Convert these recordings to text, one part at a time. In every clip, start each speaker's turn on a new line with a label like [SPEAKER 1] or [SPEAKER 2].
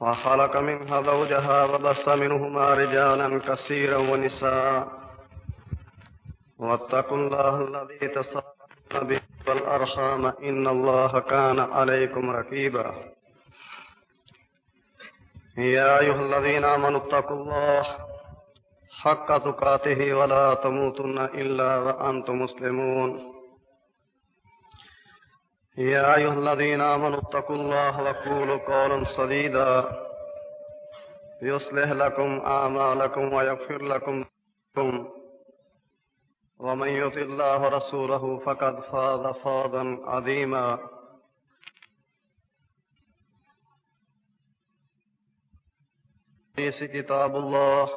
[SPEAKER 1] وخلق منها زوجها وبص منهما رجالا كثيرا ونساء. واتقوا الله الذي تساءلون به والأرحام إن الله كان عليكم رقيبا يا أيها الذين آمنوا اتقوا الله حق تقاته ولا تموتن إلا وأنتم مسلمون. يا أيها الذين آمنوا اتقوا الله وقولوا قولا سديدا. يصلح لكم أعمالكم ويغفر لكم ومن يطع الله ورسوله فقد فاز فوزا عظيما. حديث كتاب الله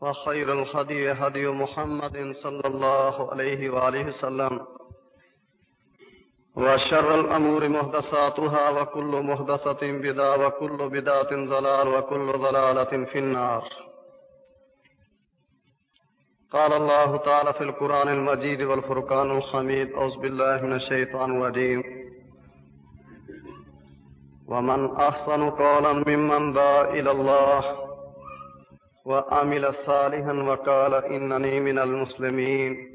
[SPEAKER 1] وخير الهدي هدي محمد صلى الله عليه وآله وسلم. وشر الأمور مهدساتها وكل مهدسة بدا وكل بدات ضلال وكل ضلالة في النار. قال الله تعالى في القرآن المجيد والفرقان الحميد أعوذ بالله من الشيطان الرجيم. ومن أحسن قولا ممن دعا إلى الله وعمل صالحا وقال إنني من المسلمين.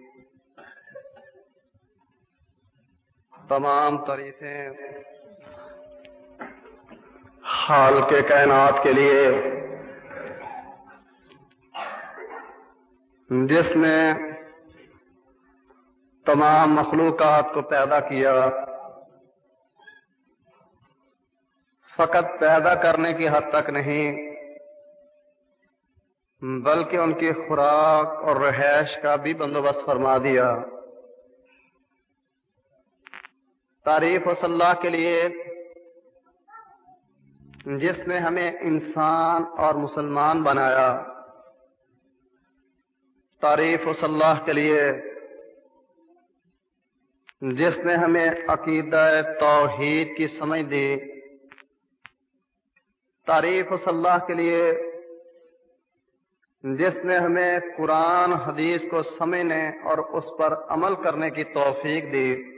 [SPEAKER 1] تمام تعریفیں حال کے کائنات کے لیے، جس نے تمام مخلوقات کو پیدا کیا۔ فقط پیدا کرنے کی حد تک نہیں، بلکہ ان کی خوراک اور رہائش کا بھی بندوبست فرما دیا۔ تعریف و صلاح کے لیے، جس نے ہمیں انسان اور مسلمان بنایا۔ تعریف و صلاح کے لیے، جس نے ہمیں عقیدہ توحید کی سمجھ دی۔ تعریف و صلاح کے لیے، جس نے ہمیں قرآن حدیث کو سمجھنے اور اس پر عمل کرنے کی توفیق دی۔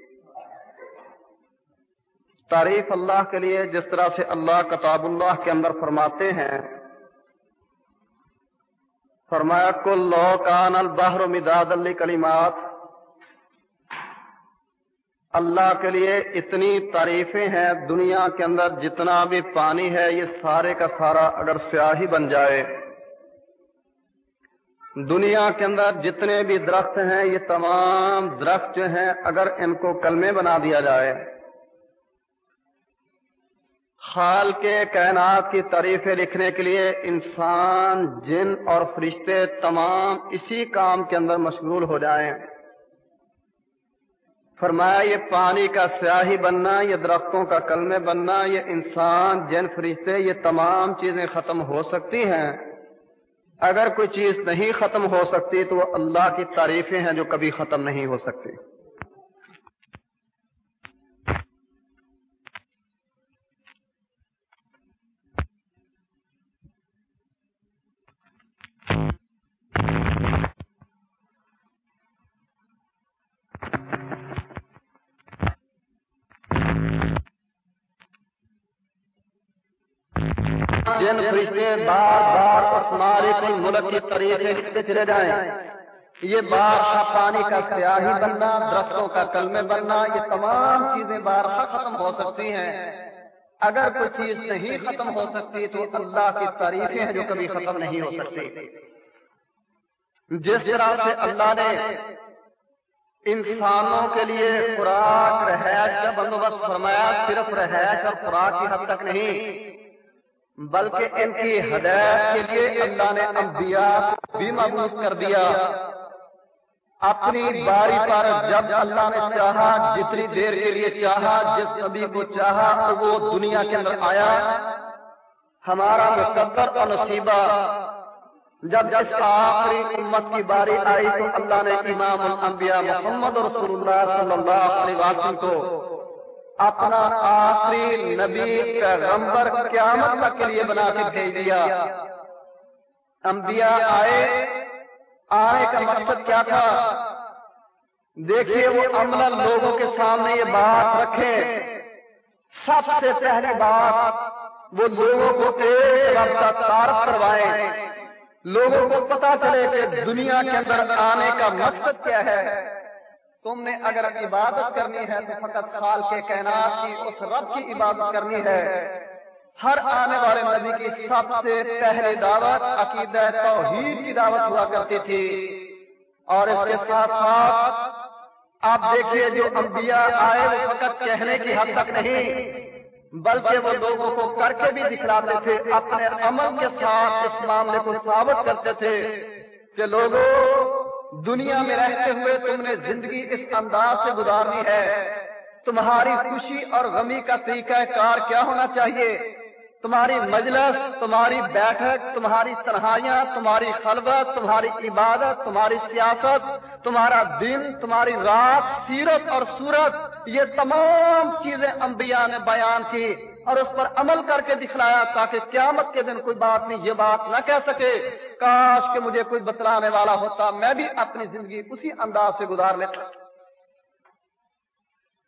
[SPEAKER 1] تعریف اللہ کے لیے جس طرح سے اللہ کتاب اللہ کے اندر فرماتے ہیں، فرمایا، کل لو کان البحر مداد علی کلیمات اللہ کے لیے اتنی تعریفیں ہیں دنیا کے اندر جتنا بھی پانی ہے، یہ سارے کا سارا اگر سیاہی بن جائے۔ دنیا کے اندر جتنے بھی درخت ہیں، یہ تمام درخت جو ہیں، اگر ان کو کلمے بنا دیا جائے خال کے کائنات کی تعریفیں لکھنے کے لیے انسان، جن اور فرشتے تمام اسی کام کے اندر مشغول ہو جائیں۔ فرمایا، یہ پانی کا سیاہی بننا، یہ درختوں کا کلمے بننا، یہ انسان، جن، فرشتے، یہ تمام چیزیں ختم ہو سکتی ہیں۔ اگر کوئی چیز نہیں ختم ہو سکتی تو وہ اللہ کی تعریفیں ہیں جو کبھی ختم نہیں ہو سکتی۔ جن فرشتے بار بار اس مالک الملک کی طریقے لکھتے چلے جائیں۔ یہ بار پانی کا سیاہی بننا، درختوں کا کلمے بننا، یہ تمام چیزیں بار ختم ہو سکتی ہیں۔ اگر کوئی چیز نہیں ختم ہو سکتی تو اللہ کی تعریفیں ہیں جو کبھی ختم نہیں ہو سکتی۔ جس طرح سے اللہ نے انسانوں کے لیے خوراک، رہائش کا بندوبست فرمایا، صرف رہائش اور خوراک کی حد تک نہیں بلکہ ان کی ہدایت کے لیے اللہ نے انبیاء بھی مبوس کر دیا۔ اپنی باری پر جب اللہ نے چاہا جتنی دیر کے لیے چاہا جس نبی کو چاہا وہ دنیا کے اندر آیا۔ ہمارا مقدر اور نصیبہ۔ جب جس آخری امت کی باری آئی تو اللہ نے امام الانبیاء محمد رسول اللہ صلی اللہ علیہ وسلم کو اپنا آخری نبی پیغمبر قیامت تک کے لیے بنا کے بھیج دیا۔ انبیاء آئے۔ آنے کا مقصد کیا تھا؟ دیکھیے وہ عمل لوگوں کے سامنے یہ بات رکھے۔ سب سے پہلی بات، وہ لوگوں کو ایک رب کا تعارف کروائے۔ لوگوں کو پتا چلے کہ دنیا کے اندر آنے کا مقصد کیا ہے۔ تم نے اگر عبادت کرنی ہے تو فقط سال کے کائنات کی اس رب کی عبادت کرنی ہے۔ ہر آنے والے نبی کی سب سے پہلی دعوت عقیدہ توحید کی دعوت ہوا کرتی تھی۔ اور اس کے ساتھ ساتھ آپ دیکھیے جو انبیاء آئے وہ فقط کہنے کی حد تک نہیں، بلکہ وہ لوگوں کو کر کے بھی دکھلاتے تھے، اپنے عمل کے ساتھ اس معاملے کو ثابت کرتے تھے کہ لوگوں دنیا میں رہتے ہوئے تم نے زندگی اس انداز سے گزارنی ہے۔ تمہاری خوشی اور غمی کا طریقہ کار کیا ہونا چاہیے؟ تمہاری مجلس، تمہاری بیٹھک، تمہاری تنہائیاں، تمہاری خلوت، تمہاری عبادت، تمہاری سیاست، تمہارا دن، تمہاری رات، سیرت اور صورت، یہ تمام چیزیں انبیاء نے بیان کی اور اس پر عمل کر کے دکھلایا تاکہ قیامت کے دن کوئی بات نہیں، یہ بات نہ کہہ سکے۔ کاش کہ مجھے کوئی بتلانے والا ہوتا، میں بھی اپنی زندگی اسی انداز سے گزار لیتا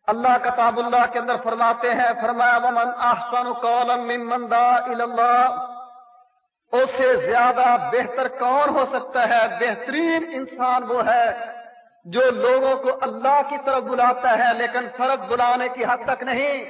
[SPEAKER 1] اللہ کتاب اللہ کے اندر فرماتے ہیں، فرمایا، ومن احسن قولا ممن اللہ اس سے زیادہ بہتر کون ہو سکتا ہے؟ بہترین انسان وہ ہے جو لوگوں کو اللہ کی طرف بلاتا ہے، لیکن فرق بلانے کی حد تک نہیں۔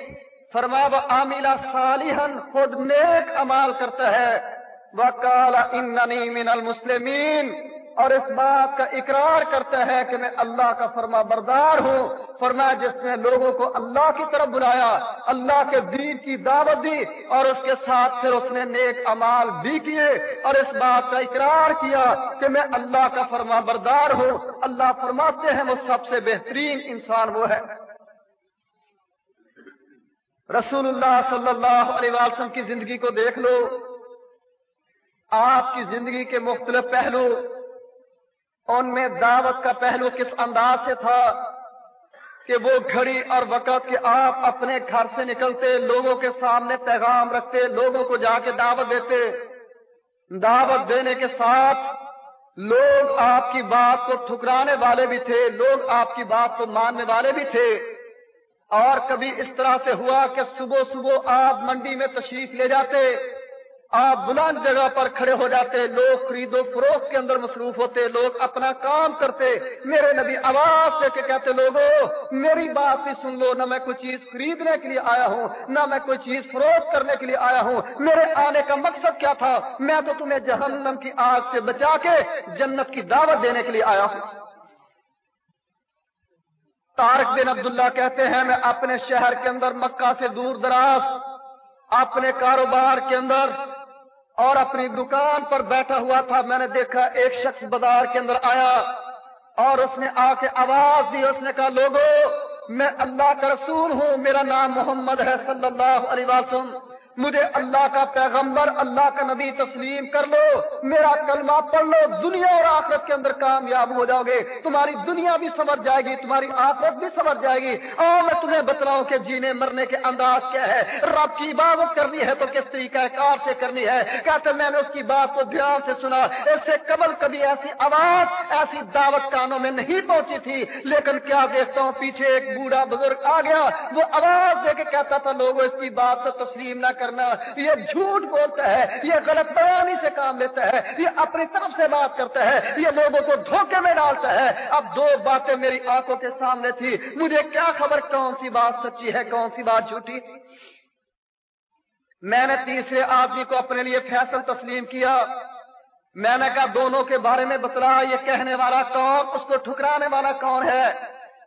[SPEAKER 1] فرما و عاملہ صالحن خود نیک امال کرتا ہے۔ وہ کالا اننی من المسلمین اور اس بات کا اقرار کرتا ہے کہ میں اللہ کا فرما بردار ہوں۔ فرما جس نے لوگوں کو اللہ کی طرف بلایا، اللہ کے دین کی دعوت دی اور اس کے ساتھ پھر اس نے نیک امال بھی کیے اور اس بات کا اقرار کیا کہ میں اللہ کا فرما بردار ہوں۔ اللہ فرماتے ہیں وہ سب سے بہترین انسان وہ ہے۔ رسول اللہ صلی اللہ علیہ وسلم کی زندگی کو دیکھ لو۔ آپ کی زندگی کے مختلف پہلو ان میں دعوت کا پہلو کس انداز سے تھا کہ وہ گھڑی اور وقت کے آپ اپنے گھر سے نکلتے، لوگوں کے سامنے پیغام رکھتے، لوگوں کو جا کے دعوت دیتے۔ دعوت دینے کے ساتھ لوگ آپ کی بات کو ٹھکرانے والے بھی تھے، لوگ آپ کی بات کو ماننے والے بھی تھے۔ اور کبھی اس طرح سے ہوا کہ صبح صبح آپ منڈی میں تشریف لے جاتے آپ بلند جگہ پر کھڑے ہو جاتے، لوگ خرید و فروخت کے اندر مصروف ہوتے، لوگ اپنا کام کرتے۔ میرے نبی آواز سے کہتے لوگوں میری بات بھی سن لو، نہ میں کوئی چیز خریدنے کے لیے آیا ہوں، نہ میں کوئی چیز فروخت کرنے کے لیے آیا ہوں۔ میرے آنے کا مقصد کیا تھا؟ میں تو تمہیں جہنم کی آگ سے بچا کے جنت کی دعوت دینے کے لیے آیا ہوں۔ تارک بن عبداللہ کہتے ہیں، میں اپنے شہر کے اندر مکہ سے دور دراز، اپنے کاروبار کے اندر اور اپنی دکان پر بیٹھا ہوا تھا، میں نے دیکھا ایک شخص بازار کے اندر آیا اور اس نے آ کے آواز دی، اس نے کہا لوگوں میں اللہ کا رسول ہوں، میرا نام محمد ہے، صلی اللہ علیہ وسلم۔ مجھے اللہ کا پیغمبر، اللہ کا نبی تسلیم کر لو، میرا کلمہ پڑھ لو، دنیا اور آخرت کے اندر کامیاب ہو جاؤ گے۔ تمہاری دنیا بھی سمر جائے گی، تمہاری آخرت بھی سمر جائے گی۔ اور میں تمہیں بتلاؤں کہ جینے مرنے کے انداز کیا ہے۔ رب کی عبادت کرنی ہے تو کس طریقہ کار سے کرنی ہے؟ کہتے میں نے اس کی بات کو دھیان سے سنا، اس سے قبل کبھی ایسی آواز، ایسی دعوت کانوں میں نہیں پہنچی تھی۔ لیکن کیا دیکھتا ہوں، پیچھے ایک بوڑھا بزرگ آ گیا۔ وہ آواز دے کے کہتا تھا، لوگوں، اس کی بات کو تسلیم نہ کر کرنا، یہ جھوٹ بولتا ہے، یہ غلط بیانی سے کام لیتا ہے، یہ اپنی طرف سے بات کرتا ہے، یہ لوگوں کو دھوکے میں ڈالتا ہے۔ اب دو باتیں میری آنکھوں کے سامنے تھی مجھے کیا خبر کون سی بات سچی ہے، کون سی بات جھوٹی؟ میں نے تیسرے آدمی کو اپنے لیے فیصل تسلیم کیا۔ میں نے کہا، دونوں کے بارے میں بتلا یہ کہنے والا کون، اس کو ٹھکرانے والا کون ہے؟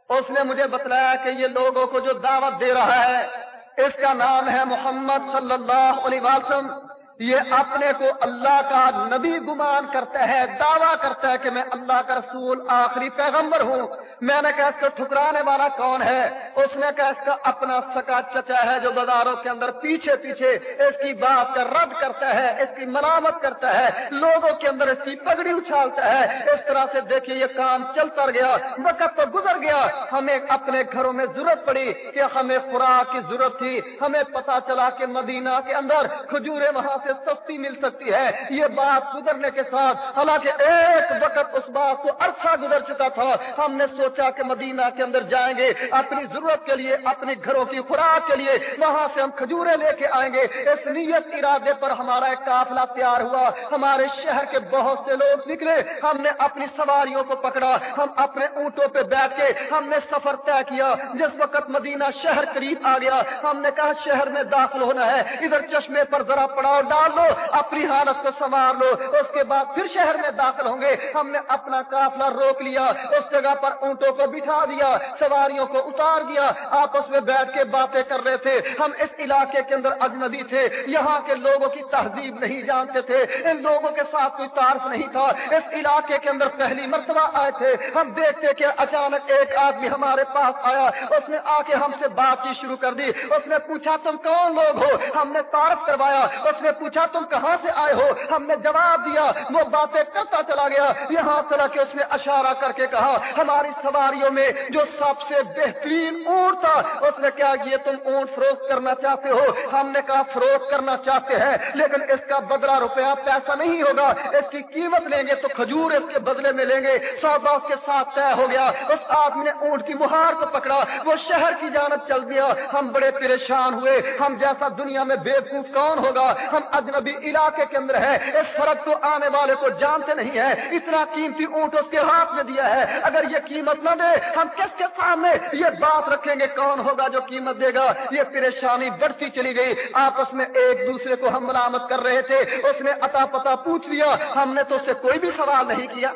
[SPEAKER 1] اس نے مجھے بتلایا کہ یہ لوگوں کو جو دعوت دے رہا ہے اس کا نام ہے محمد صلی اللہ علیہ وسلم۔ یہ اپنے کو اللہ کا نبی گمان کرتا ہے، دعویٰ کرتا ہے کہ میں اللہ کا رسول، آخری پیغمبر ہوں۔ میں نے کہا، اس کو ٹھکرانے والا کون ہے؟ اس نے کہا، اس کا اپنا سکا چچا ہے جو بازاروں کے اندر پیچھے پیچھے اس کی بات کا رد کرتا ہے، اس کی مرامت کرتا ہے، لوگوں کے اندر اس کی پگڑی اچھالتا ہے۔ اس طرح سے دیکھیے، یہ کام چلتا گیا، وقت تو گزر گیا۔ ہمیں اپنے گھروں میں ضرورت پڑی کہ ہمیں خوراک کی ضرورت تھی۔ ہمیں پتا چلا کہ مدینہ کے اندر کھجورے وہاں سے سستی مل سکتی ہے۔ یہ بات گزرنے کے ساتھ، حالانکہ ایک وقت اس بات کو عرصہ گزر چکا تھا۔ ہم نے سوچا کہ مدینہ کے اندر جائیں گے، اپنی ضرورت کے لیے، اپنے گھروں کی خوراک کے لیے۔ وہاں سے ہم کھجورے لے کے آئیں گے۔ اس نیت ارادے پر ہمارا ایک قافلہ تیار ہوا۔ ہمارے شہر کے بہت سے لوگ نکلے۔ ہم نے اپنی سواریوں کو پکڑا۔ ہم اپنے اونٹوں پہ بیٹھ کے ہم نے سفر طے کیا۔ جس وقت مدینہ شہر قریب آ گیا، ہم نے کہا شہر میں داخل ہونا ہے۔ ادھر چشمے پر ذرا پڑاؤ ڈال لو اپنی حالت کو سنوار لو۔ اس کے بعد پھر شہر میں داخل ہوں گے۔ ہم نے اپنا قافلہ روک لیا، اس جگہ پر اونٹوں کو بٹھا دیا، سواریوں کو اتار دیا۔ آپس میں بیٹھ کے باتیں کر رہے تھے۔ ہم اس علاقے کے اندر اجنبی تھے۔ یہاں کے لوگوں کی تہذیب نہیں جانتے تھے۔ ان لوگوں کے ساتھ کوئی تعارف نہیں تھا۔ اس علاقے کے اندر پہلی مرتبہ آئے تھے۔ ہم دیکھتے کہ اچانک ایک آدمی ہمارے پاس آیا۔ اس نے آ کے ہم سے بات چیت شروع کر دی۔ اس نے پوچھا، تم کون لوگ ہو؟ ہم نے تعارف کروایا۔ اس نے پوچھا تم کہاں سے آئے ہو؟ ہم نے جواب دیا، وہ باتیں کرتا چلا گیا۔ یہاں چلا کے اس نے اشارہ کر کے کہا، ہماری سواریوں میں جو سب سے بہترین اونٹ تھا، اس نے کیا یہ تم اونٹ فروخت کرنا چاہتے ہو؟ ہم نے کہا، فروخت کرنا چاہتے ہیں، لیکن اس کا بدلا روپیہ پیسہ نہیں ہوگا۔ اس کی قیمت لیں گے تو کھجور اس کے بدلے میں لیں گے۔ سودا اس کے ساتھ طے ہو گیا۔ اس آدمی نے اونٹ کی مہار کو پکڑا۔ وہ شہر کی جانب چل دیا۔ ہم بڑے پریشان ہوئے۔ ہم جیسا دنیا میں بے وقوف کون ہوگا؟ ہم اجنبی علاقے کے اندر ہے۔ اس فرق تو آنے والے کو جانتے نہیں ہے اتنا قیمتی اونٹ اس کے ہاتھ میں دیا ہے۔ اگر یہ قیمت نہ دے، ہم کس کے سامنے؟ یہ بات رکھیں گے کون ہوگا جو قیمت دے گا؟ یہ پریشانی بڑھتی چلی گئی۔ آپس میں ایک دوسرے کو ہم مرامت کر رہے تھے۔ اس نے اتا پتا پوچھ لیا۔ ہم نے تو اسے کوئی بھی سوال نہیں کیا۔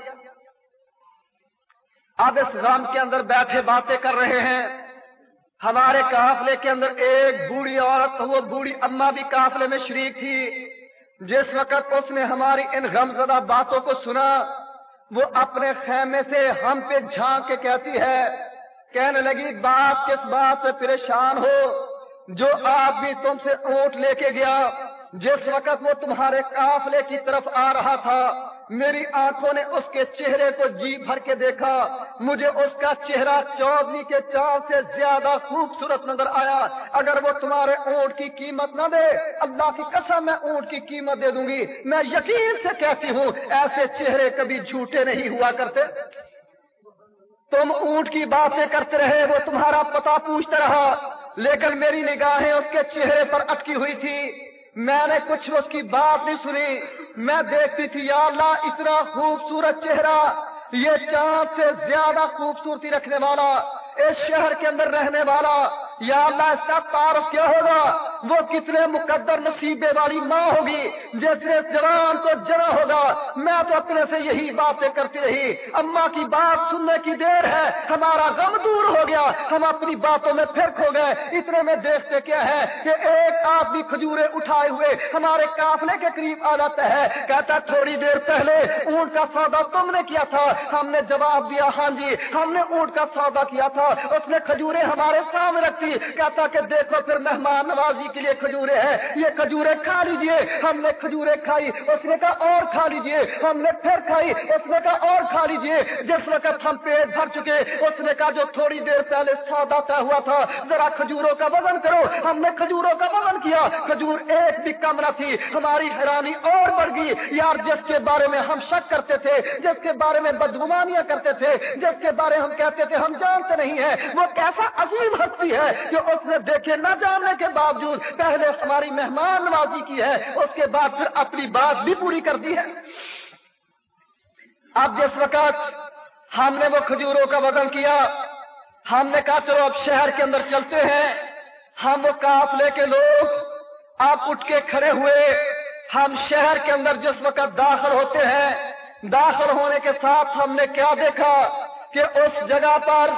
[SPEAKER 1] اب اس غم کے اندر بیٹھے باتیں کر رہے ہیں۔ ہمارے قافلے کے اندر ایک بوڑھی عورت وہ بوڑھی اما بھی قافلے میں شریک تھی۔ جس وقت اس نے ہماری ان غم زدہ باتوں کو سنا، وہ اپنے خیمے سے ہم پہ جھانک کے کہتی ہے، کہنے لگی بات کس بات سے پریشان ہو؟ جو آپ بھی تم سے اونٹ لے کے گیا، جس وقت وہ تمہارے قافلے کی طرف آ رہا تھا میری آنکھوں نے اس کے چہرے کو جی بھر کے دیکھا۔ مجھے اس کا چہرہ چودھری کے چاند سے زیادہ خوبصورت نظر آیا۔ اگر وہ تمہارے اونٹ کی قیمت نہ دے، اللہ کی قسم میں اونٹ کی قیمت دے دوں گی۔ میں یقین سے کہتی ہوں، ایسے چہرے کبھی جھوٹے نہیں ہوا کرتے۔ تم اونٹ کی باتیں کرتے رہے، وہ تمہارا پتا پوچھتا رہا۔ لیکن میری نگاہیں اس کے چہرے پر اٹکی ہوئی تھی۔ میں نے کچھ اس کی بات نہیں سنی۔ میں دیکھتی تھی، یا اللہ، اتنا خوبصورت چہرہ، یہ چاند سے زیادہ خوبصورتی رکھنے والا، اس شہر کے اندر رہنے والا یا اللہ اس کا تعارف کیا ہوگا؟ وہ کتنے مقدر نصیبے والی ماں ہوگی جس نے جوان کو جڑا ہوگا؟ میں تو اپنے سے یہی باتیں کرتی رہی۔ اما کی بات سننے کی دیر ہے، ہمارا غم دور ہو گیا، ہم اپنی باتوں میں پھر کھو گئے۔ اتنے میں دیکھتے کیا ہے کہ ایک آدمی کھجورے اٹھائے ہوئے ہمارے کافلے کے قریب آ جاتا ہے، کہتا تھوڑی دیر پہلے اونٹ کا سودا تم نے کیا تھا؟ ہم نے جواب دیا ہاں جی ہم نے اونٹ کا سودا کیا تھا، اس نے کھجورے ہمارے سامنے جی، رکھتی کہتا کہ دیکھو پھر مہمان نوازی کے لیے کھجورے ہیں۔ یہ کھجورے کھا لیجیے ہم نے کھجورے کھائی، اس نے کہا اور کھا لیجیے ہم نے پھر کھائی، اس نے کہا اور کھا لیجیے جس وقت ہم پیٹ بھر چکے، اس نے کہا جو تھوڑی دیر پہلے سودا طے ہوا تھا، ذرا کھجوروں کا وزن کرو۔ ہم نے کھجوروں کا وزن کیا۔ کھجور ایک بھی کم نہ تھی، ہماری حیرانی اور بڑھ گئی۔ یار، جس کے بارے میں ہم شک کرتے تھے، جس کے بارے میں بدگمانیاں کرتے تھے، جس کے بارے ہم کہتے تھے ہم جانتے نہیں ہیں، وہ کیسا عظیم ہستی ہے۔ کہ اس نے دیکھے نہ جاننے کے باوجود پہلے ہماری مہمان نوازی کی ہے، اس کے بعد پھر اپنی بات بھی پوری کر دی ہے۔ اب جس وقت ہم نے وہ کھجوروں کا وزن کیا، ہم نے کہا، چلو اب شہر کے اندر چلتے ہیں۔ ہم وہ قافلے کے لوگ آپ اٹھ کے کھڑے ہوئے۔ ہم شہر کے اندر جس وقت داخل ہوتے ہیں، داخل ہونے کے ساتھ ہم نے کیا دیکھا کہ اس جگہ پر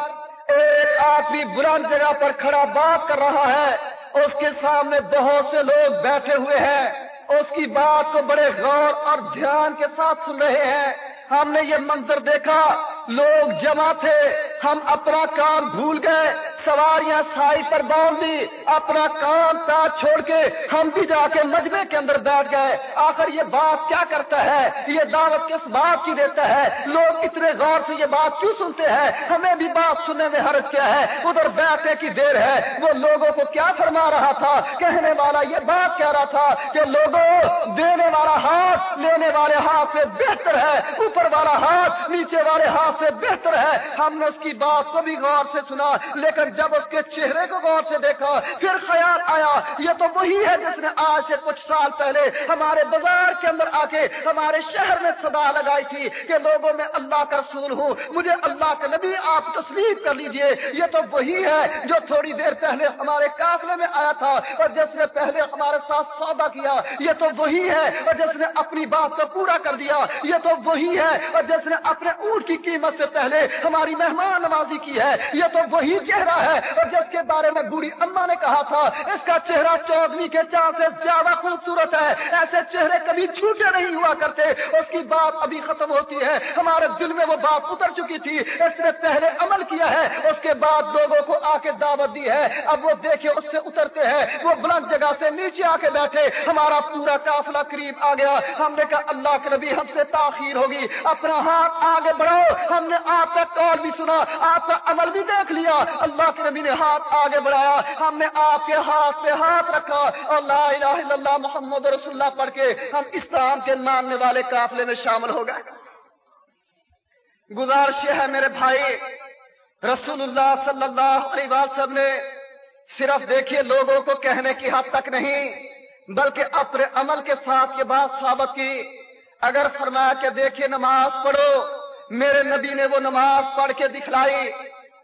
[SPEAKER 1] ایک آدمی بلند جگہ پر کھڑا بات کر رہا ہے، اس کے سامنے بہت سے لوگ بیٹھے ہوئے ہیں۔ اس کی بات کو بڑے غور اور دھیان کے ساتھ سن رہے ہیں۔ ہم نے یہ منظر دیکھا، لوگ جمع تھے۔ ہم اپنا کام بھول گئے، سواریاں سائی پر باندھ دی، اپنا کام کاج چھوڑ کے ہم بھی جا کے مجمے کے اندر بیٹھ گئے۔ آخر یہ بات کیا کرتا ہے؟ یہ دعوت کس بات کی دیتا ہے؟ لوگ اتنے غور سے یہ بات کیوں سنتے ہیں؟ ہمیں بھی بات سننے میں حرج کیا ہے؟ ادھر بیٹھنے کی دیر ہے۔ وہ لوگوں کو کیا فرما رہا تھا؟ کہنے والا یہ بات کہہ رہا تھا کہ لوگوں، دینے والا ہاتھ لینے والے ہاتھ سے بہتر ہے، اوپر والا ہاتھ نیچے والے ہاتھ سے بہتر ہے۔ ہم نے اس کی کی بات کو بھی غور سے سنا، لیکن جب اس کے چہرے کو غور سے دیکھا، پھر خیال آیا، یہ تو وہی ہے جس نے آج سے کچھ سال پہلے ہمارے بازار کے اندر آ کے ہمارے شہر میں صدا لگائی تھی کہ لوگوں میں اللہ کا رسول ہوں، مجھے اللہ کا نبی آپ تسلیم کر لیجیے، یہ تو وہی ہے جو تھوڑی دیر پہلے ہمارے قافلے میں آیا تھا اور جس نے پہلے ہمارے ساتھ سودا کیا، یہ تو وہی ہے اور جس نے اپنی بات کو پورا کر دیا، یہ تو وہی ہے اور جس نے اپنے اونٹ کی قیمت سے پہلے ہماری مہمان نوازی کی ہے، یہ تو وہی چہرہ ہے۔ اور جس کے بارے میں بوڑھی اما نے کہا تھا، اس کا چہرہ چودوی کے چار سے زیادہ خوبصورت ہے۔ ایسے چہرے کبھی چھوٹے نہیں ہوا کرتے۔ اس کی بات ابھی ختم ہوتی ہے۔ ہمارے دل میں وہ بات اتر چکی تھی۔ اس نے پہلے عمل کیا ہے، اس کے بعد لوگوں کو آ کے دعوت دی ہے۔ اب وہ دیکھے اس سے اترتے ہیں۔ وہ بلند جگہ سے نیچے آ کے بیٹھے۔ ہمارا پورا قافلہ قریب آ گیا۔ ہم نے کہا، اللہ کے نبی ہم سے تاخیر ہوگی۔ اپنا ہاتھ آگے بڑھاؤ۔ ہم نے آپ کا کال بھی سنا۔ آپ کا عمل بھی دیکھ لیا۔ اللہ کے نبی نے ہاتھ آگے بڑھایا۔ ہم نے آپ کے ہاتھ پہ ہاتھ رکھا۔ اور لا الہ الا اللہ محمد رسول اللہ پڑھ کے ہم اسلام کے ماننے والے قافلے میں شامل ہو گئے۔ گزارش یہ ہے میرے بھائی، رسول اللہ صلی اللہ علیہ وسلم نے صرف دیکھیے لوگوں کو کہنے کی حد تک نہیں، بلکہ اپنے عمل کے ساتھ یہ بات ثابت کی۔ اگر فرمایا کہ دیکھیے نماز پڑھو میرے نبی نے وہ نماز پڑھ کے دکھلائی۔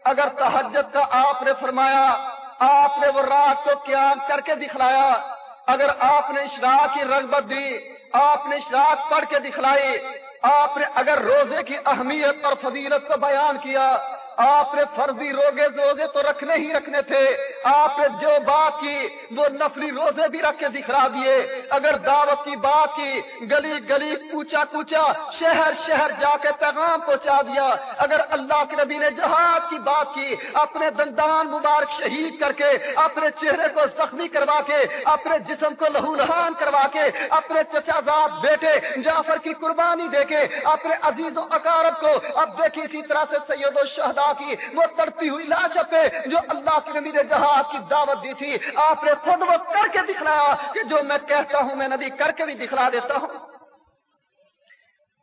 [SPEAKER 1] اگر تحجت کا آپ نے فرمایا، آپ نے وہ رات کو قیام کر کے دکھلایا۔ اگر آپ نے اشراق کی رغبت دی، آپ نے اشراق پڑھ کے دکھلائی۔ آپ نے اگر روزے کی اہمیت اور فضیلت کو بیان کیا آپ نے فرضی روزے روزے تو رکھنے ہی رکھنے تھے۔ آپ نے جو بات کی، وہ نفلی روزے بھی رکھ کے دکھا دیے۔ اگر دعوت کی بات کی گلی گلی کوچا کوچا شہر شہر جا کے پیغام پہنچا دیا۔ اگر اللہ کے نبی نے جہاد کی بات کی، اپنے دندان مبارک شہید کر کے، اپنے چہرے کو زخمی کروا کے، اپنے جسم کو لہو لہان کروا کے، اپنے چچا زاد بیٹے جعفر کی قربانی دے کے، اپنے عزیز و اکارت کو، اب دیکھی اسی طرح سے سید و شہدا کی، وہ تڑتی ہوئی لاش پہ جو اللہ کے نبی نے جہاز کی دعوت دی تھی، آپ نے خود وہ کر کے دکھلایا کہ جو میں کہتا ہوں، میں نبی کر کے بھی دکھلا دیتا ہوں۔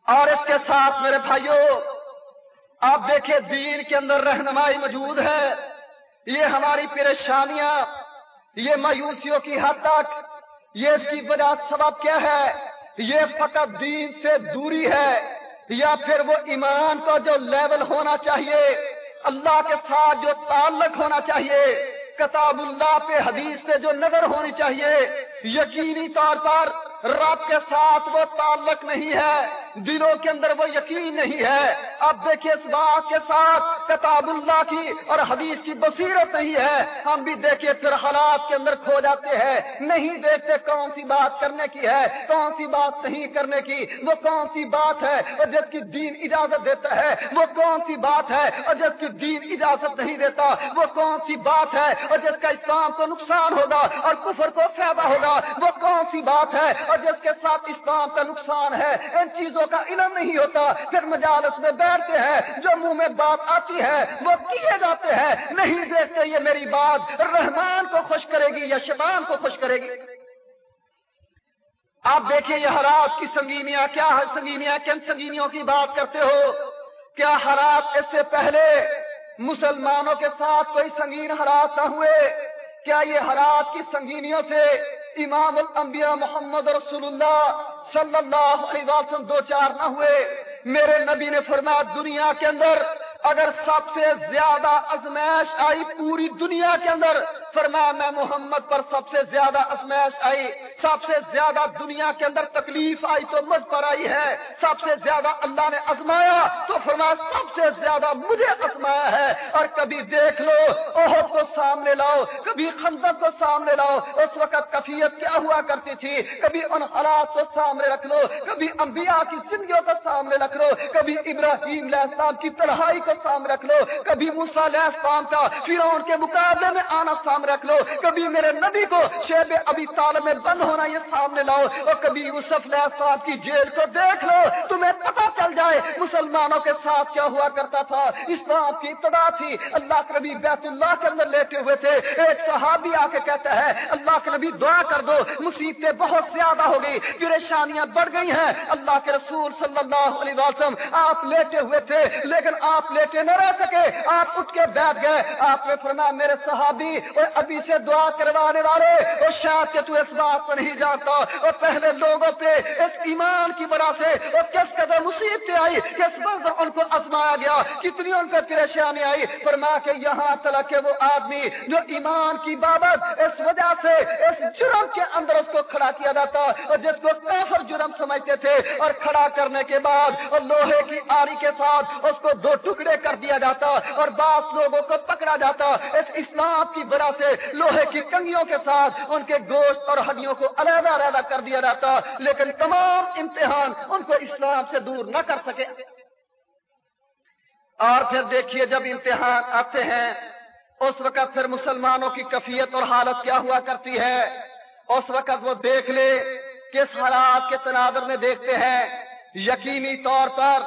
[SPEAKER 1] اور اس کے ساتھ میرے بھائیوں آپ دیکھیں دین کے اندر رہنمائی موجود ہے۔ یہ ہماری پریشانیاں، یہ مایوسیوں کی حد تک، یہ اس کی وجہ سبب کیا ہے؟ یہ فقط دین سے دوری ہے۔ یا پھر وہ ایمان کا جو لیول ہونا چاہیے، اللہ کے ساتھ جو تعلق ہونا چاہیے، کتاب اللہ پہ، حدیث سے جو نظر ہونی چاہیے، یقینی طور پر رب کے ساتھ وہ تعلق نہیں ہے، دلوں کے اندر وہ یقین نہیں ہے۔ اب دیکھیے اس بات کے ساتھ کتاب اللہ کی اور حدیث کی بصیرت نہیں ہے۔ ہم بھی دیکھیے پھر حالات کے اندر کھو جاتے ہیں۔ نہیں دیکھتے کون سی بات کرنے کی ہے، کون سی بات نہیں کرنے کی، وہ کون سی بات ہے اور جس کی دین اجازت دیتا ہے، وہ کون سی بات ہے اور جس کی دین اجازت نہیں دیتا، وہ کون سی بات ہے اور جس کا اسلام کو نقصان ہوگا اور کفر کو فائدہ ہوگا، وہ کون سی بات ہے اور جس کے ساتھ اسلام کا نقصان ہے۔ ان چیزوں کا علم نہیں ہوتا۔ پھر مجالس میں بیٹھتے ہیں، جو منہ میں بات آتی ہے، وہ کیے جاتے ہیں؟ نہیں دیکھتے یہ میری بات۔ رحمان کو خوش کرے گی یا شبان کو خوش کرے گی؟ آپ دیکھیے یہ حالات کی سنگینیاں، کیا سنگینیاں، کن سنگینیوں کی بات کرتے ہو؟ کیا حالات اس سے پہلے مسلمانوں کے ساتھ کوئی سنگین حالات نہ ہوئے؟ کیا یہ حالات کی سنگینیوں سے امام الانبیاء محمد رسول اللہ صلی اللہ علیہ وسلم دو چار نہ ہوئے؟ میرے نبی نے فرمایا، دنیا کے اندر اگر سب سے زیادہ ازمائش آئی پوری دنیا کے اندر فرمایا میں محمد پر سب سے زیادہ ازمائش آئی، سب سے زیادہ دنیا کے اندر تکلیف آئی تو مجھ پر آئی ہے، سب سے زیادہ اللہ نے ازمایا تو فرمایا سب سے زیادہ مجھے ازمایا ہے۔ اور کبھی دیکھ لو عہد کو سامنے لاؤ، کبھی خندق کو سامنے لاؤ، اس وقت کفیت کیا ہوا کرتی تھی؟ کبھی ان حالات کو سامنے رکھ لو، کبھی انبیاء کی زندگیوں کو سامنے رکھ لو، کبھی ابراہیم علیہ السلام کی تڑھائی کو سامنے رکھ لو، کبھی موسا علیہ السلام کا فرعون کے مقابلے میں آنا سامنے نام رکھ لو، کبھی میرے نبی کو شیب ابھی تال میں بند ہونا یہ سامنے لاؤ اور کبھی یوسف علیہ السلام کی جیل کو دیکھ لو، تمہیں پتہ چل جائے مسلمانوں کے ساتھ کیا ہوا کرتا تھا۔ اسلام کی ابتدا تھی، اللہ کے نبی بیت اللہ کے اندر لیٹے ہوئے تھے۔ ایک صحابی آ کے کہتا ہے، اللہ کے نبی دعا کر دو، مصیبتیں بہت زیادہ ہو گئی، پریشانیاں بڑھ گئی ہیں۔ اللہ کے رسول صلی اللہ علیہ وسلم آپ لیٹے ہوئے تھے، لیکن آپ لیٹے نہ رہ سکے۔ آپ اٹھ کے بیٹھ گئے، آپ نے فرمایا، میرے صحابی اور ابھی سے دعا کروانے والے اور شاید کہ تو اس بات کو نہیں جانتا۔ اور پہلے لوگوں پہ اس ایمان کی وجہ سے اور کس قدر مصیبتیں آئی، کس قدر ان کو ازمایا گیا، کتنی ان پہ پریشانی آئی۔ فرما کہ یہاں تلک کہ وہ آدمی جو ایمان کی بابت اس وجہ سے اس جرم کے اندر اس کو کھڑا کیا جاتا، اور جس کو کافر جرم سمجھتے تھے، اور کھڑا کرنے کے بعد اور لوہے کی آری کے ساتھ اس کو دو ٹکڑے کر دیا جاتا، اور بعض لوگوں کو پکڑا جاتا۔ اس اسلام کی وجہ سے لوہے کی کنگیوں کے ساتھ ان کے گوشت اور ہڈیوں کو علیحدہ علیحدہ کر دیا جاتا، لیکن تمام امتحان ان کو اسلام سے دور نہ کر سکے۔ اور پھر دیکھیے جب امتحان آتے ہیں، اس وقت پھر مسلمانوں کی کفیت اور حالت کیا ہوا کرتی ہے؟ اس وقت وہ دیکھ لے کس حالات کے تناظر میں دیکھتے ہیں۔ یقینی طور پر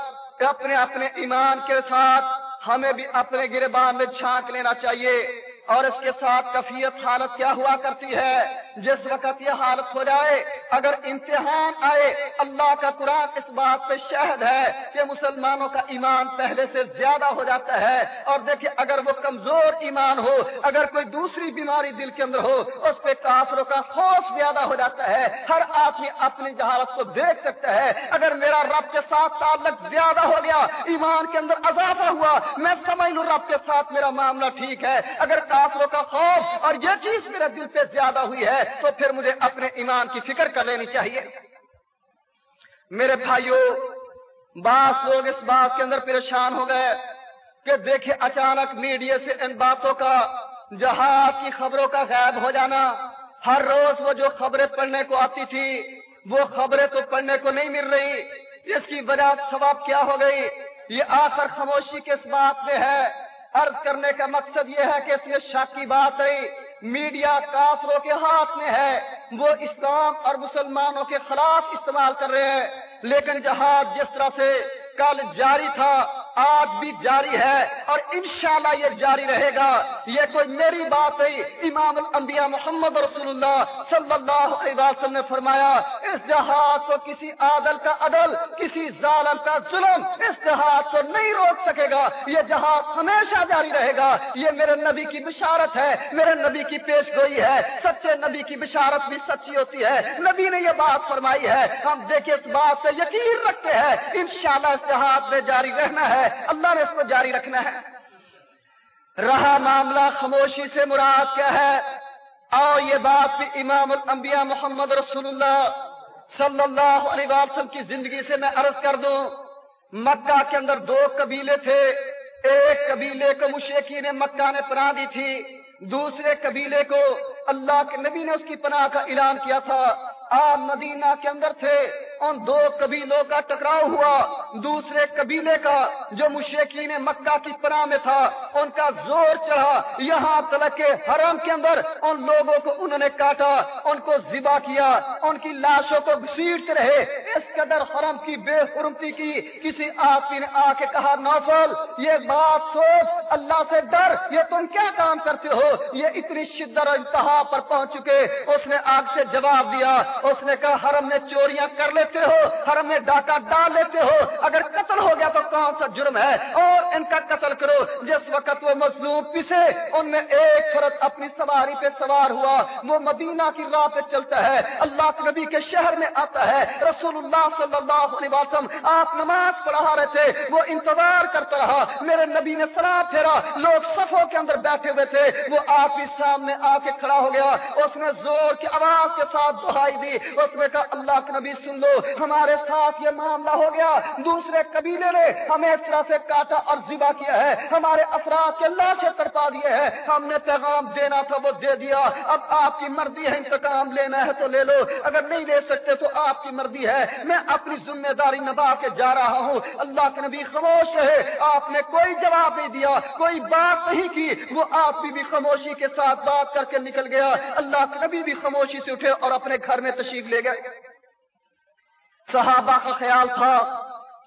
[SPEAKER 1] اپنے اپنے ایمان کے ساتھ ہمیں بھی اپنے گربان میں چھانک لینا چاہیے۔ اور اس کے ساتھ کفیت حالت کیا ہوا کرتی ہے؟ جس وقت یہ حالت ہو جائے اگر امتحان آئے، اللہ کا قرآن اس بات پہ شہد ہے کہ مسلمانوں کا ایمان پہلے سے زیادہ ہو جاتا ہے۔ اور دیکھیں، اگر وہ کمزور ایمان ہو، اگر کوئی دوسری بیماری دل کے اندر ہو، اس پہ کافروں کا خوف زیادہ ہو جاتا ہے۔ ہر آدمی اپنی جہالت کو دیکھ سکتا ہے۔ اگر میرا رب کے ساتھ تعلق زیادہ ہو گیا، ایمان کے اندر اضافہ ہوا، میں سمجھ لوں رب کے ساتھ میرا معاملہ ٹھیک ہے۔ اگر کافروں کا خوف اور یہ چیز میرے دل پہ زیادہ ہوئی ہے، تو پھر مجھے اپنے ایمان کی فکر کر لینی چاہیے۔ میرے بھائیوں بعض لوگ اس بات کے اندر پریشان ہو گئے کہ دیکھیں اچانک میڈیا سے ان باتوں کا، جہاز کی خبروں کا غائب ہو جانا۔ ہر روز وہ جو خبریں پڑھنے کو آتی تھی، وہ خبریں تو پڑھنے کو نہیں مل رہی۔ اس کی وجہ ثواب کیا ہو گئی؟ یہ آخر خاموشی کس بات میں ہے؟ عرض کرنے کا مقصد یہ ہے کہ اس میں شک کی بات رہی۔ میڈیا کافروں کے ہاتھ میں ہے۔ وہ اسلام اور مسلمانوں کے خلاف استعمال کر رہے ہیں۔ لیکن جہاد جس طرح سے کل جاری تھا، آج بھی جاری ہے اور انشاءاللہ یہ جاری رہے گا۔ یہ کوئی میری بات نہیں۔ امام الانبیاء محمد رسول اللہ صلی اللہ علیہ وسلم نے فرمایا، اس جہاز کو کسی عادل کا عدل، کسی ظالم کا ظلم اس جہاز کو نہیں روک سکے گا۔ یہ جہاز ہمیشہ جاری رہے گا۔ یہ میرے نبی کی بشارت ہے، میرے نبی کی پیش گوئی ہے۔ سچے نبی کی بشارت بھی سچی ہوتی ہے۔ نبی نے یہ بات فرمائی ہے۔ ہم دیکھیں اس بات سے یقین رکھتے ہیں۔ انشاءاللہ اس جہاز میں جاری رہنا ہے، اللہ نے اس کو جاری رکھنا ہے۔ رہا معاملہ خاموشی سے مراد کیا ہے؟ اور یہ بات بھی امام الانبیاء محمد رسول اللہ صلی اللہ علیہ وسلم کی زندگی سے میں عرض کر دوں، مکہ کے اندر دو قبیلے تھے۔ ایک قبیلے کو مشرقی نے مکہ نے پناہ دی تھی، دوسرے قبیلے کو اللہ کے نبی نے اس کی پناہ کا اعلان کیا تھا۔ آپ مدینہ کے اندر تھے۔ ان دو قبیلوں کا ٹکراؤ ہوا۔ دوسرے قبیلے کا جو مشرقین مکہ کی پناہ میں تھا، ان کا زور چڑھا۔ یہاں تلک کے حرم کے اندر ان لوگوں کو انہوں نے کاٹا، ان کو ذبح کیا، ان کی لاشوں کو گھسیٹتے رہے۔ اس قدر حرم کی بے حرمتی کی کسی آدمی نے آ کے کہا نوفل یہ بات سوچ، اللہ سے ڈر، یہ تم کیا کام کرتے ہو؟ یہ اتنی شدت انتہا پر پہنچ چکے۔ اس نے آگ سے جواب دیا، اس نے کہا، حرم میں چوریاں کر لیتے ہو، حرم میں ڈاکہ ڈال لیتے ہو۔ اگر قتل ہو گیا تو کون سا جرم ہے؟ اور ان کا قتل کرو۔ جس وقت وہ مظلوم پسے، ان میں ایک فرد اپنی سواری پہ سوار ہوا۔ وہ مدینہ کی راہ پہ چلتا ہے۔ اللہ کے نبی کے شہر میں آتا ہے۔ رسول اللہ صلی اللہ علیہ وسلم، آپ نماز پڑھا رہے تھے۔ وہ انتظار کرتا رہا۔ میرے نبی نے سلام پھیرا۔ لوگ صفوں کے اندر بیٹھے ہوئے تھے۔ وہ آپ ہی سامنے آ کے کھڑا ہو گیا۔ اس نے زور کی آواز کے ساتھ دہائی دی۔ اس نے کہا، اللہ کے نبی سن لو۔ ہمارے ساتھ یہ معاملہ ہو گیا۔ دوسرے قبیلے نے ہمیں اس طرح سے کاٹا اور ذبح کیا ہے۔ ہمارے افراد کے اللہ سے ترپا دیے ہیں۔ ہم نے پیغام دینا تھا وہ دے دیا۔ اب آپ کی مرضی ہے انتقام لینا ہے تو لے لو۔ اگر نہیں لے سکتے تو آپ کی مرضی ہے۔ میں اپنی ذمہ داری نبھا کے جا رہا ہوں۔ اللہ کے نبی خاموش ہے آپ نے کوئی جواب نہیں دیا کوئی بات نہیں کی۔ وہ آپ بھی, بھی خاموشی کے ساتھ بات کر کے نکل گیا۔ اللہ کے نبی بھی خاموشی سے اٹھے اور اپنے گھر میں تشریف لے گئے۔ صحابہ کا خیال تھا،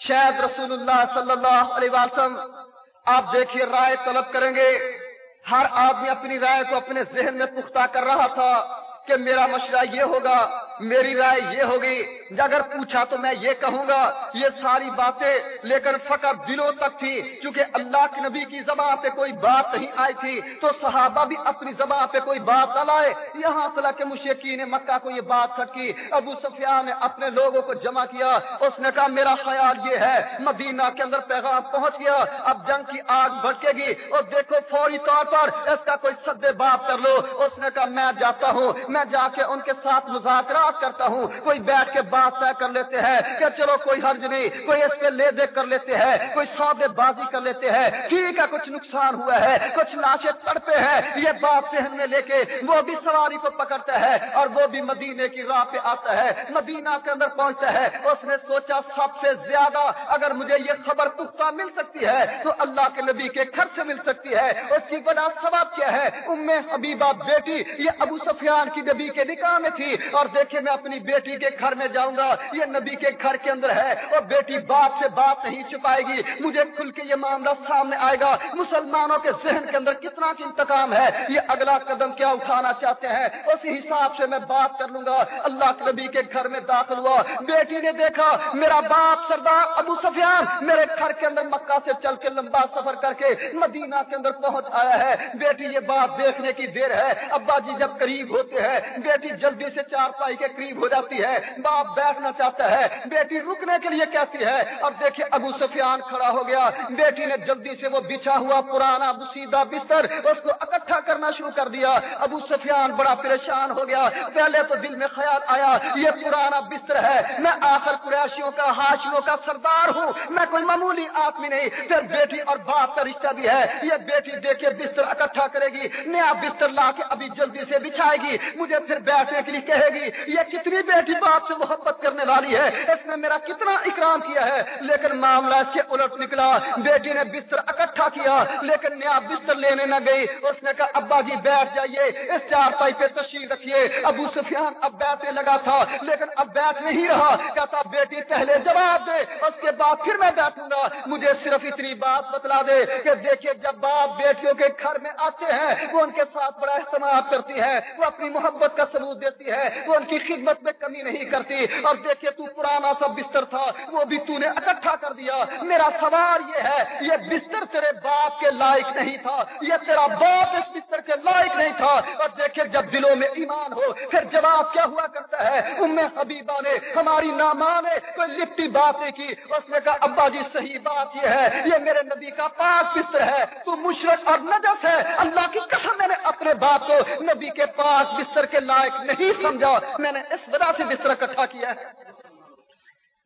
[SPEAKER 1] شاید رسول اللہ صلی اللہ علیہ وسلم آپ دیکھیے رائے طلب کریں گے، ہر آدمی اپنی رائے کو اپنے ذہن میں پختہ کر رہا تھا کہ میرا مشورہ یہ ہوگا میری رائے یہ ہوگی اگر پوچھا تو میں یہ کہوں گا یہ ساری باتیں لیکن فقط دلوں تک تھی کیونکہ اللہ کے نبی کی زبان پہ کوئی بات نہیں آئی تھی، تو صحابہ بھی اپنی زبان پہ کوئی بات نہ لائے۔ یہاں تلا کے مشکین مکہ کو یہ بات کھٹکی ابو سفیان نے اپنے لوگوں کو جمع کیا۔ اس نے کہا، میرا خیال یہ ہے، مدینہ کے اندر پیغام پہنچ گیا۔ اب جنگ کی آگ بھٹکے گی۔ اور دیکھو، فوری طور پر اس کا کوئی سدے بات کر لو۔ اس نے کہا، میں جاتا ہوں، میں جا کے ان کے ساتھ مذاکرات بات کرتا ہوں۔ کوئی بیٹھ کے بات طے کر لیتے ہیں کہ چلو کوئی حرج نہیں، کوئی اس کے لے دے کر لیتے ہیں، کوئی سودے بازی کر لیتے ہیں۔ ٹھیک ہے، کچھ نقصان ہوا ہے، کچھ لاشیں تڑپے ہیں۔ یہ بات ذہن میں لے کے وہ بھی سواری کو پکڑتا ہے اور وہ بھی مدینے کی راہ پہ آتا ہے، مدینہ کے اندر پہنچتا ہے۔ اس نے سوچا سب سے زیادہ اگر مجھے یہ خبر پختہ مل سکتی ہے تو اللہ کے نبی کے گھر سے مل سکتی ہے۔ اس کی بڑا سبب کیا ہے؟ ام حبیبہ بیٹی، یہ ابو سفیان کی نبی کے نکاح میں تھی اور دیکھے کہ میں اپنی بیٹی کے گھر میں جاؤں گا، یہ نبی کے گھر کے اندر ہے اور بیٹی باپ سے بات نہیں چھپائے گی۔ مجھے کھل کے یہ معاملہ سامنے آئے گا۔ مسلمانوں کے ذہن کے اندر کتنا انتقام ہے۔ یہ اگلا قدم کیا اٹھانا چاہتے ہیں؟ اسی حساب سے میں بات کر لوں گا۔ اللہ کے نبی کے گھر میں داخل ہوا۔ بیٹی نے دیکھا، میرا باپ سردار ابو سفیان میرے گھر کے اندر مکہ سے چل کے لمبا سفر کر کے مدینہ کے اندر پہنچ آیا ہے۔ بیٹی یہ بات دیکھنے کی دیر ہے۔ ابا جی جب قریب ہوتے ہیں، بیٹی جلدی سے چار پائی کے کے قریب ہو جاتی ہے۔ باپ بیٹھنا چاہتا ہے۔ بیٹی رکنے کے لیے کہتی ہے۔ اب دیکھیے ابو سفیان کھڑا ہو گیا۔ بیٹی نے جلدی سے وہ بچھا ہوا پرانا بسیدہ بستر اس کو اکٹھا کرنا شروع کر دیا۔ ابو سفیان بڑا پریشان ہو گیا۔ پہلے تو دل میں خیال آیا، یہ پرانا بستر ہے۔ میں آخر قریشیوں کا ہاشیوں کا سردار ہوں۔ میں کوئی معمولی آدمی نہیں۔ پھر بیٹی اور باپ کا رشتہ بھی ہے۔ یہ بیٹی دیکھے بستر اکٹھا کرے گی۔ نیا بستر لا کے ابھی جلدی سے بچھائے گی۔ مجھے پھر بیٹھنے کے لیے کہے گی یہ کتنی بیٹی باپ سے محبت کرنے والی ہے، اس نے میرا کتنا اکرام کیا ہے۔ لیکن معاملہ اس کے الٹ نکلا۔ بیٹی نے بستر اکٹھا کیا، لیکن نیا بستر لینے نہ گئی۔ اس نے کہا، ابا جی بیٹھ جائیے، اس چار پائی پہ تشریف رکھیے۔ ابو سفیان اب بیٹھنے لگا تھا، لیکن اب بیٹھ نہیں رہا۔ کہتا، بیٹی پہلے جواب دے، اس کے بعد پھر میں بیٹھوں گا۔ مجھے صرف اتنی بات بتلا دے کہ دیکھیے، جب باپ بیٹیوں کے گھر میں آتے ہیں، وہ ان کے ساتھ بڑا اہتمام کرتی ہے، وہ اپنی محبت کا ثبوت دیتی ہے، وہ ان کی خدمت میں کمی نہیں کرتی۔ اور دیکھے تو پرانا سا بستر تھا، وہ بھی تو نے اکٹھا کر دیا۔ میرا سوال یہ ہے، یہ بستر تیرے باپ کے لائق نہیں تھا، یہ تیرا باپ اس بستر کے لائق نہیں تھا۔ اور دیکھے جب دلوں میں ایمان ہو، پھر جواب کیا ہوا کرتا ہے؟ ام حبیبہ نے ہماری ناما نے کوئی لپٹی بات نہیں کی۔ اس نے کہا، ابا جی صحیح بات یہ ہے، یہ میرے نبی کا پاک بستر ہے۔ تو مشرق اور نجس ہے۔ اللہ کی قسم، میں نے اپنے باپ کو نبی کے پاس بستر کے لائق نہیں سمجھا۔ میں نے اس وجہ سے بستر اکٹھا کیا۔ ہے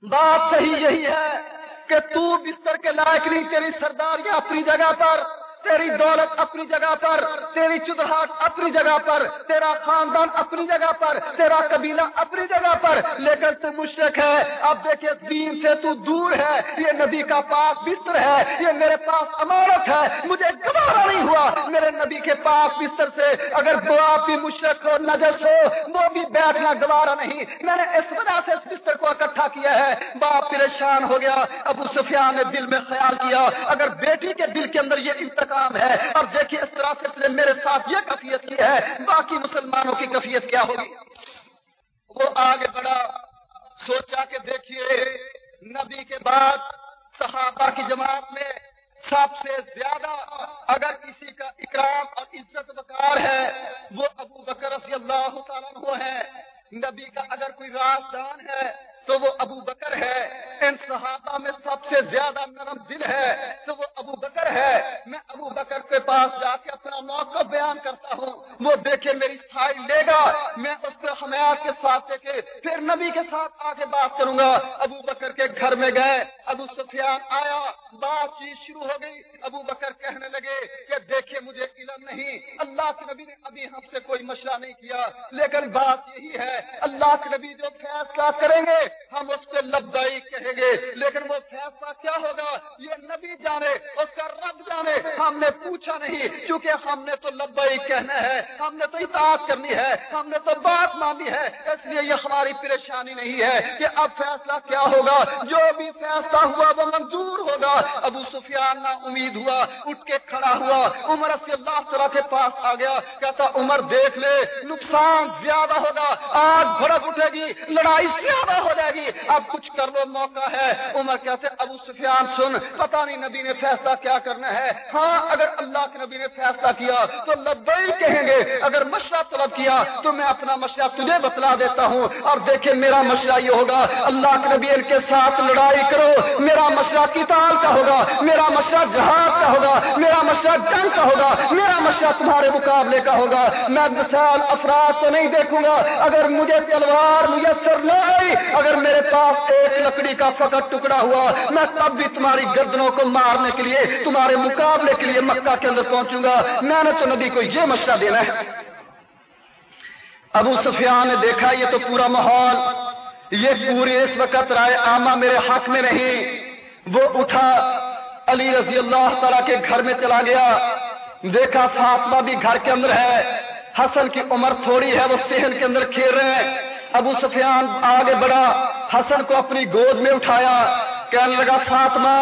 [SPEAKER 1] بات صحیح یہی ہے کہ تو بستر کے لائق نہیں، تیری سرداریاں اپنی جگہ پر۔ تیری دولت اپنی جگہ پر، تیری چدہاٹ اپنی جگہ پر، تیرا خاندان اپنی جگہ پر، تیرا قبیلہ اپنی جگہ پر۔ لیکن تو مشرق ہے، اب دیکھیے دین سے تو دور ہے، یہ نبی کا پاک بستر ہے، یہ میرے پاس امارت ہے، مجھے گوارا نہیں ہوا۔ میرے نبی کے پاس بستر سے اگر دعا بھی مشرق ہو نجس ہو، وہ بھی بیٹھنا گوارا نہیں۔ میں نے اس وجہ سے اس بستر کو اکٹھا کیا ہے۔ باپ پریشان ہو گیا، ابو سفیان نے دل میں خیال کیا، اگر بیٹی کے دل کے اندر یہ انتقال کام ہے۔ اور دیکھیے اس طرح سے اس نے میرے ساتھ یہ کفیت کی ہے۔ باقی مسلمانوں کی کفیت کیا ہوگی؟ وہ آگے بڑھا، سوچا کہ دیکھیے، نبی کے بعد صحابہ کی جماعت میں سب سے زیادہ اگر کسی کا اکرام اور عزت وقار ہے، وہ ابو بکر رضی اللہ تعالیٰ ہے۔ نبی کا اگر کوئی رازدان ہے تو وہ ابو بکر ہے۔ ان صحابہ میں سب سے زیادہ نرم دل ہے۔ تو وہ ابو بکر ہے۔ میں ابو بکر کے پاس جا کے اپنا موقع بیان کرتا ہوں۔ وہ دیکھے میری سائڈ لے گا۔ میں اس کو حمیات کے ساتھ دے کے پھر نبی کے ساتھ آ کے بات کروں گا۔ ابو بکر کے گھر میں گئے۔ ابو سفیان آیا۔ بات چیت شروع ہو گئی۔ ابو بکر کہنے لگے کہ دیکھے مجھے علم نہیں۔ اللہ کے نبی نے ابھی ہم سے کوئی مشورہ نہیں کیا۔ لیکن بات یہی ہے۔ اللہ کے نبی جو فیصلہ کریں گے ہم اس کو لبائی کہیں گے۔ لیکن وہ فیصلہ کیا ہوگا؟ یہ نبی جانے، اس کا رب جانے۔ ہم نے پوچھا نہیں، کیونکہ ہم نے تو لبائی کہنا ہے، ہم نے تو اطاعت کرنی ہے، ہم نے تو بات مانی ہے۔ اس لیے یہ ہماری پریشانی نہیں ہے کہ اب فیصلہ کیا ہوگا۔ جو بھی فیصلہ ہوا وہ منظور ہوگا۔ ابو سفیان نہ امید ہوا، اٹھ کے کھڑا ہوا۔ عمر سے اللہ تعالیٰ کے پاس آ گیا، کہتا، عمر دیکھ لے، نقصان زیادہ ہوگا، آگ بھڑک اٹھے گی، لڑائی زیادہ ہو جائے جائے گی جی, اب کچھ کر لو موقع ہے۔ عمر کہتے ابو سفیان سن، پتہ نہیں نبی نے فیصلہ کیا کرنا ہے۔ ہاں اگر اللہ کے نبی نے فیصلہ کیا تو لبئی کہیں گے، اگر مشورہ طلب کیا تو میں اپنا مشورہ تجھے بتلا دیتا ہوں۔ اور دیکھیں، میرا مشورہ یہ ہوگا، اللہ کے نبی ان کے ساتھ لڑائی کرو، میرا مشورہ کتاب کا ہوگا، میرا مشورہ جہاد کا ہوگا، میرا مشورہ جنگ کا ہوگا، میرا مشورہ تمہارے مقابلے کا ہوگا۔ میں مثال افراد تو نہیں دیکھوں گا، اگر مجھے تلوار میسر نہ آئی، اگر اگر میرے پاس ایک لکڑی کا فقط ٹکڑا ہوا میں تب بھی تمہاری گردنوں کو مارنے کے لیے، تمہارے مقابلے کے لیے مکہ کے اندر پہنچوں گا۔ میں نے تو نبی کو یہ مشورہ دینا ہے۔ ابو سفیان نے دیکھا، یہ تو پورا ماحول، یہ پوری اس وقت رائے عامہ میرے حق میں نہیں۔ وہ اٹھا، علی رضی اللہ تعالی کے گھر میں چلا گیا۔ دیکھا، فاطمہ بھی گھر کے اندر ہے۔ حسن کی عمر تھوڑی ہے، وہ سہن کے اندر کھیل رہے ہیں۔ ابو سفیان آگے بڑھا، حسن کو اپنی گود میں اٹھایا، کہنے لگا، فاطمہ،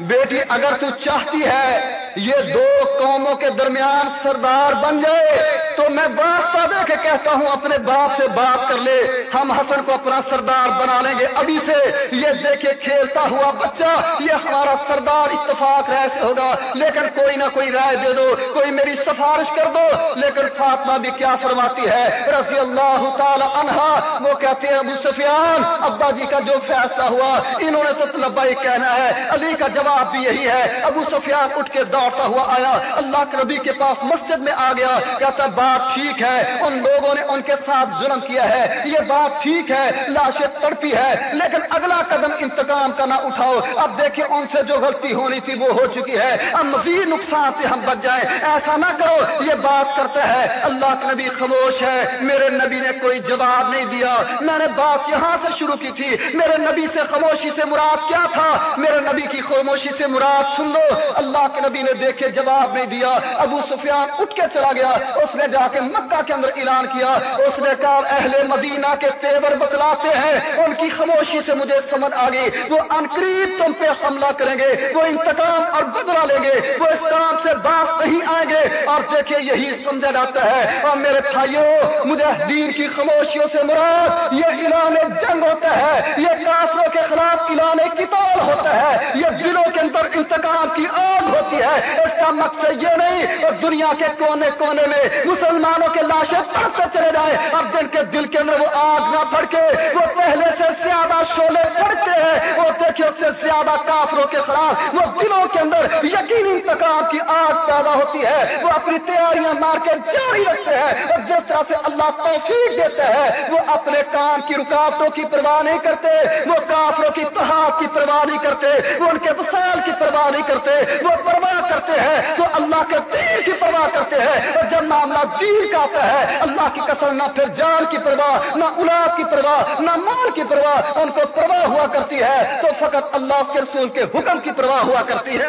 [SPEAKER 1] بیٹی، اگر تو چاہتی ہے یہ دو قوموں کے درمیان سردار بن جائے تو میں باپ دے کے کہتا ہوں، اپنے باپ سے بات کر لے۔ ہم حسن کو اپنا سردار بنا لیں گے۔ ابھی سے یہ دیکھے کھیلتا ہوا بچہ، یہ ہمارا سردار اتفاق رہ سے ہوگا۔ لیکن کوئی نہ کوئی رائے دے دو، کوئی میری سفارش کر دو۔ لیکن فاطمہ بھی کیا فرماتی ہے؟ رضی اللہ تعالی عنہا، وہ کہتے ہیں، ابو سفیان، ابا جی کا جو فیصلہ ہوا، انہوں نے تو لبائی کہنا ہے، علی کا جواب بھی یہی ہے۔ ابو سفیان اٹھ کے دوڑتا ہوا آیا۔ اللہ کے نبی کے پاس مسجد میں آ گیا۔ کہتا بات ٹھیک ہے۔ ان لوگوں نے ان کے ساتھ ظلم کیا ہے۔ یہ بات ٹھیک ہے لاشیں تڑپی ہے، لیکن اگلا قدم انتقام کا نہ اٹھاؤ۔ اب دیکھیں، ان سے جو غلطی ہونی تھی، وہ ہو چکی ہے۔ اب مزید نقصان سے ہم بچ جائیں۔ ایسا نہ کرو، یہ بات کرتا ہے اللہ کے نبی خاموش ہے۔ میرے نبی نے کوئی جواب نہیں دیا۔ میں نے بات یہاں سے شروع کی تھی۔ میرے نبی سے خاموشی سے مراد کیا تھا؟ میرے نبی کی خاموشی سے مراد، سن لو، اللہ کے نبی نے دیکھے جواب نہیں دیا۔ ابو سفیان اٹھ کے چلا گیا۔ اس نے جا کے مکہ کے اندر اعلان کیا۔ اس نے کہا، اہل مدینہ کے تیور بتلاتے ہیں، ان کی خاموشی سے مجھے سمجھ آ گئی۔ وہ انقریب تم پہ حملہ کریں گے، وہ انتقام اور بدلا لیں گے۔ وہ اس کام سے بات نہیں آئیں گے۔ اور دیکھیں یہی سمجھا جاتا ہے۔ اور میرے بھائیوں، مجھے دین کی خاموشیوں سے مراد یہ اعلان جنگ ہوتا ہے۔ یہ کافروں کے خلاف اعلان کتاب ہوتا ہے۔ یہ دلوں کے اندر انتقام کی آگ ہوتی ہے۔ اس کا مقصد یہ نہیں اور دنیا کے کونے کونے میں مسلمانوں کے لاشیں پڑتے چلے جائے اب دن کے دل کے اندر وہ آگ نہ پڑ کے وہ پہلے سے زیادہ شولے پڑتے ہیں۔ وہ دیکھے اس سے زیادہ کافروں کے خلاف وہ دلوں کے اندر یقین انتقام کی آگ پیدا ہوتی ہے، وہ اپنی تیاریاں مار کے جاری رکھتے ہیں اور جس طرح سے اللہ توفیق دیتے ہیں وہ اپنے کام کی رکاوٹوں کی پرواہ نہیں کرتے، وہ کافروں کی تحاب کی پرواہ نہیں کرتے، وہ ان کے وسائل کی پرواہ نہیں کرتے، وہ پرواہ کرتے ہیں، وہ اللہ کے دین کی پرواہ کرتے ہیں اور جب معاملہ دین کا آتا ہے، اللہ کی قسم نہ پھر جان کی پرواہ، نہ اولاد کی پرواہ، نہ مال کی پرواہ ان کو پرواہ ہوا کرتی ہے، تو فقط اللہ کے رسول کے حکم کی پرواہ ہوا کرتی ہے۔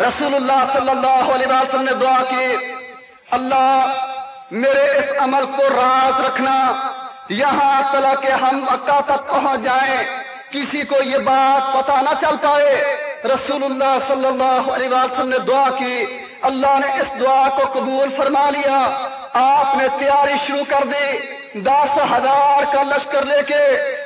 [SPEAKER 1] رسول اللہ صلی اللہ علیہ وسلم نے دعا کی، اللہ میرے اس عمل کو راز رکھنا، یہاں تلا کہ ہم مکہ تک پہنچ جائیں، کسی کو یہ بات پتا نہ چل پائے رسول اللہ صلی اللہ علیہ وسلم نے دعا کی، اللہ نے اس دعا کو قبول فرما لیا۔ آپ نے تیاری شروع کر دی، دس ہزار کا لشکر لے کے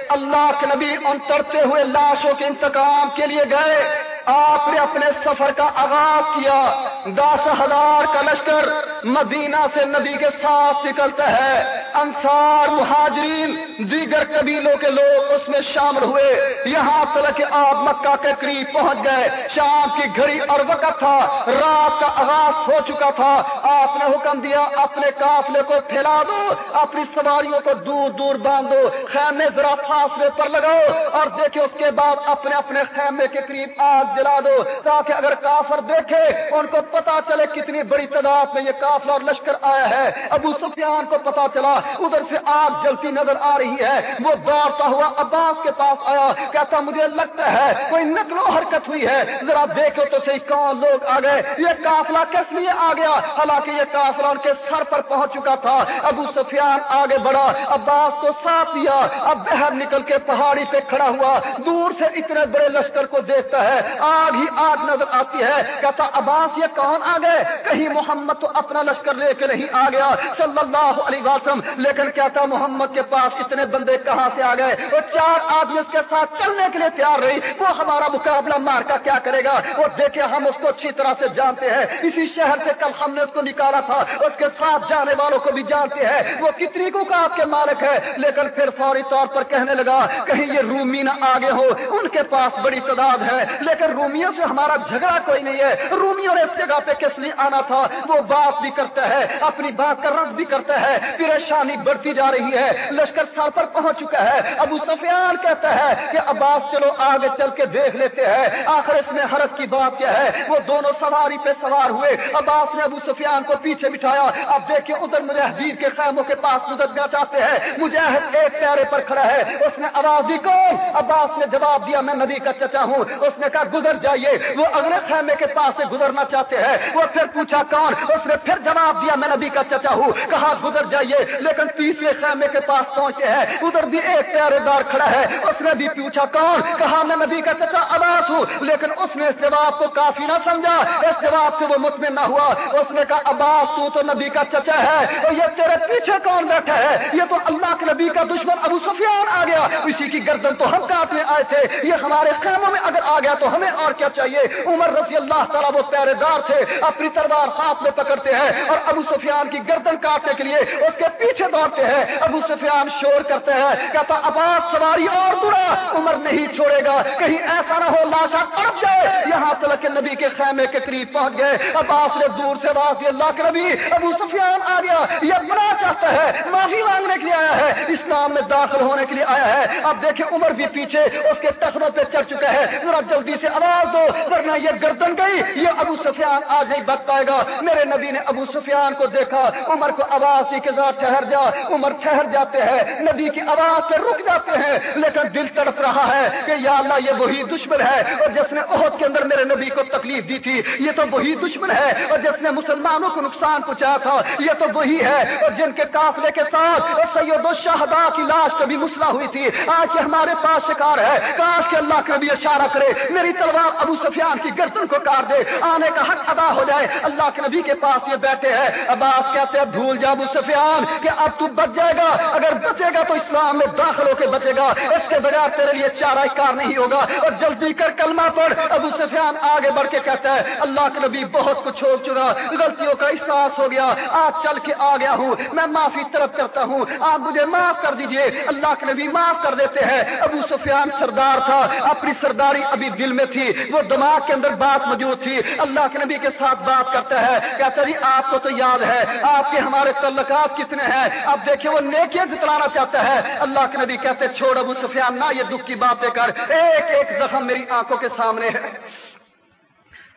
[SPEAKER 1] اللہ کے نبی ان ترتے ہوئے لاشوں کے انتقام کے لیے گئے۔ آپ نے اپنے سفر کا آغاز کیا۔ دس ہزار کا لشکر مدینہ سے نبی کے ساتھ نکلتا ہے۔ انصار، مہاجرین، دیگر قبیلوں کے لوگ اس میں شامل ہوئے۔ یہاں تک کہ آپ مکہ کے قریب پہنچ گئے۔ شام کی گھڑی اور وقت تھا۔ رات کا آغاز ہو چکا تھا۔ آپ نے حکم دیا، اپنے قافلے کو پھیلا دو، اپنی سواریوں کو دور دور باندھو، خیمے ذرا فاصلے پر لگاؤ اور دیکھے اس کے بعد اپنے اپنے خیمے کے قریب آگ جلا دو تاکہ اگر کافر دیکھے، ان کو پتا چلے کتنی بڑی تعداد میں یہ کافلا اور لشکر آیا ہے۔ ابو سفیان کو پتا چلا، ادھر سے آگ جلتی نظر آ رہی ہے۔ وہ دوڑتا ہوا عباس کے پاس آیا، کہتا، مجھے لگتا ہے کوئی نقل و حرکت ہوئی ہے۔ ذرا دیکھو تو صحیح کون لوگ آ گئے۔ یہ کافلا کس لیے آ گیا؟ حالانکہ یہ کافلا ان کے سر پر پہنچ چکا تھا۔ ابو سفیان آگے بڑھا، عباس کو ساتھ دیا۔ اب بہر نکل کے پہاڑی پہ کھڑا ہوا، دور سے اتنے بڑے لشکر کو دیکھتا ہے۔ آگ ہی آگ نظر آتی ہے۔ کہتا، عباس، یہ کون آ گئے کہیں محمد تو اپنا لشکر لے کے نہیں آ گیا صلی اللہ علیہ وسلم۔ لیکن کہتا، محمد کے پاس اتنے بندے کہاں سے آ گئے؟ وہ چار آدمی اس کے ساتھ چلنے کے لیے تیار رہی۔ وہ ہمارا مقابلہ مار کا کیا کرے گا؟ وہ دیکھے ہم اس کو اچھی طرح سے جانتے ہیں۔ اسی شہر سے کل ہم نے اس کو نکالا تھا۔ اس کے ساتھ جانے والوں کو بھی جانتے ہیں۔ وہ کتنی کو کا آپ کے مالک ہے؟ لیکن پھر فوری طور پر کہنے لگا، کہیں یہ رومی نہ آگے ہو۔ ان کے پاس بڑی تعداد ہے۔ لیکن رومیوں سے ہمارا جھگڑا کوئی نہیں ہے۔ رومیوں نے اس جگہ پہ کس لیے آنا تھا؟ وہ بات بھی کرتا ہے اپنی بات کا رد بھی کرتا ہے پریشانی بڑھتی جا رہی ہے۔ لشکر سر پر پہنچ چکا ہے۔ ابو سفیان کہتا ہے کہ عباس، چلو آگے چل کے دیکھ لیتے ہیں۔ آخر اس میں حرت کی بات کیا ہے؟ وہ دونوں سواری پہ سوار ہوئے۔ عباس نے ابو سفیان کو پیچھے بٹھایا۔ اب دیکھیں ادھر مجاہدین کے خیموں کے پاس گزرنا چاہتے ہیں۔ مجاہد ایک پیارے پر کھڑا ہے۔ اس نے آواز دی، کون؟ عباس نے جواب دیا، میں نبی کا چچا ہوں۔ اس نے کہا گزر جائیے۔ وہ اگلے خیمے کے پاس سے گزرنا چاہتے ہیں۔ وہ پھر پوچھا کون؟ اس نے پھر جواب دیا، میں نبی کا چچا ہوں۔ کہا، گزر جائیے۔ لیکن تیسرے خیمے کے پاس پہنچے ہیں۔ ادھر بھی ایک پیارے دار کھڑا ہے۔ اس نے بھی پوچھا، کون؟ کہا، میں نبی کا چچا عباس ہوں۔ لیکن اس نے اس جواب کو کافی نہ سمجھا۔ اس جواب سے وہ مطمئن نہ ہوا۔ اس نے کہا، عباس، تو تو نبی کا چچا ہے۔ اور یہ تیرے پیچھے کون بیٹھا ہے؟ یہ تو اللہ کے نبی کا دشمن ابو سفیان آ گیا۔ اسی کی گردن تو ہم کاٹنے آئے تھے۔ یہ ہمارے خیموں میں اگر آ گیا تو ہمیں اور کیا چاہیے؟ عمر رضی اللہ تعالیٰ وہ پیارے دار تھے، اپنی تلوار ہاتھ میں پکڑتے ہیں اور ابو سفیان کی گردن کاٹنے کے لیے اس کے پیچھے دوڑتے ہیں۔ ابو سفیان شور کرتے ہیں، کہتا، عباس، سواری اور دورا عمر نہیں چھوڑے گا، کہیں ایسا نہ ہو لاشا اڑپ جائے۔ یہاں تلک کے نبی کے خیمے کے قریب پہنچ گئے۔ عباس نے دور سے بات اللہ کے نبی، ابو سفیان آ گیا، یہ بنا چاہتا ہے، معافی مانگنے کے لیے آیا ہے، اسلام میں داخل ہونے کے لیے آیا ہے۔ اب دیکھیں، عمر بھی پیچھے اس کے ٹخنوں پہ چڑھ چکا ہے۔ ذرا جلدی سے آواز دو ورنہ یہ گردن گئی، یہ ابو سفیان آج نہیں بچ پائے گا۔ میرے نبی نے ابو سفیان کو دیکھا، عمر کو آواز دی کے ساتھ ٹھہر جا، عمر ٹھہر جاتے ہیں، نبی کی آواز سے رک جاتے ہیں، لیکن دل تڑپ رہا ہے کہ یا اللہ، یہ وہی دشمن ہے۔ اور جس نے عہد کے اندر میرے نبی کو تکلیف دی تھی، یہ تو وہی دشمن ہے۔ اور جس نے مسلمانوں کو نقصان پہنچایا تھا، یہ تو وہی ہے۔ اور جن کے قافلے کے ساتھ اور سید الشہداء کی لاش کبھی مسلا ہوئی تھی، آج یہ ہمارے پاس شکار ہے۔ کاش کے اللہ کے نبی اشارہ کرے، میری تلوار ابو سفیان کی گردن کو کاٹ دے، آنے کا حق ادا ہو جائے۔ اللہ کے نبی کے پاس یہ بیٹھے ہیں۔ عباس کہتے ہیں بھول جا ابو سفیان کہ اب تو بچ جائے گا۔ اگر بچے گا تو اسلام میں داخل ہو کے بچے گا۔ اس کے بغیر تیرے لیے چارہ کار نہیں ہوگا۔ اور جلدی کر کلمہ پڑھ۔ ابو سفیان آگے بڑھ کے کہتا ہے، اللہ کے نبی بہت کچھ ہو چکا۔ غلطیوں کا احساس ہو گیا۔ آج چل کے آ گیا ہوں۔ میں معافی طلب کرتا ہوں۔ آپ مجھے معاف کر دیجیے۔ اللہ کے نبی معاف کر دیتے ہیں۔ ابو سفیان سردار تھا۔ اپنی سرداری ابھی دل میں تھی۔ تھی، وہ دماغ کے اندر بات موجود تھی۔ اللہ کے نبی کے ساتھ بات کرتا ہے، کہتا جی آپ کو تو یاد ہے، آپ کے ہمارے تعلقات کتنے ہیں۔ اب دیکھیں، وہ نیکیاں جتلانا چاہتا ہے۔ اللہ کے نبی کہتے چھوڑ ابو سفیان، نہ یہ دکھ کی باتیں کر۔ ایک ایک زخم میری آنکھوں کے سامنے ہے۔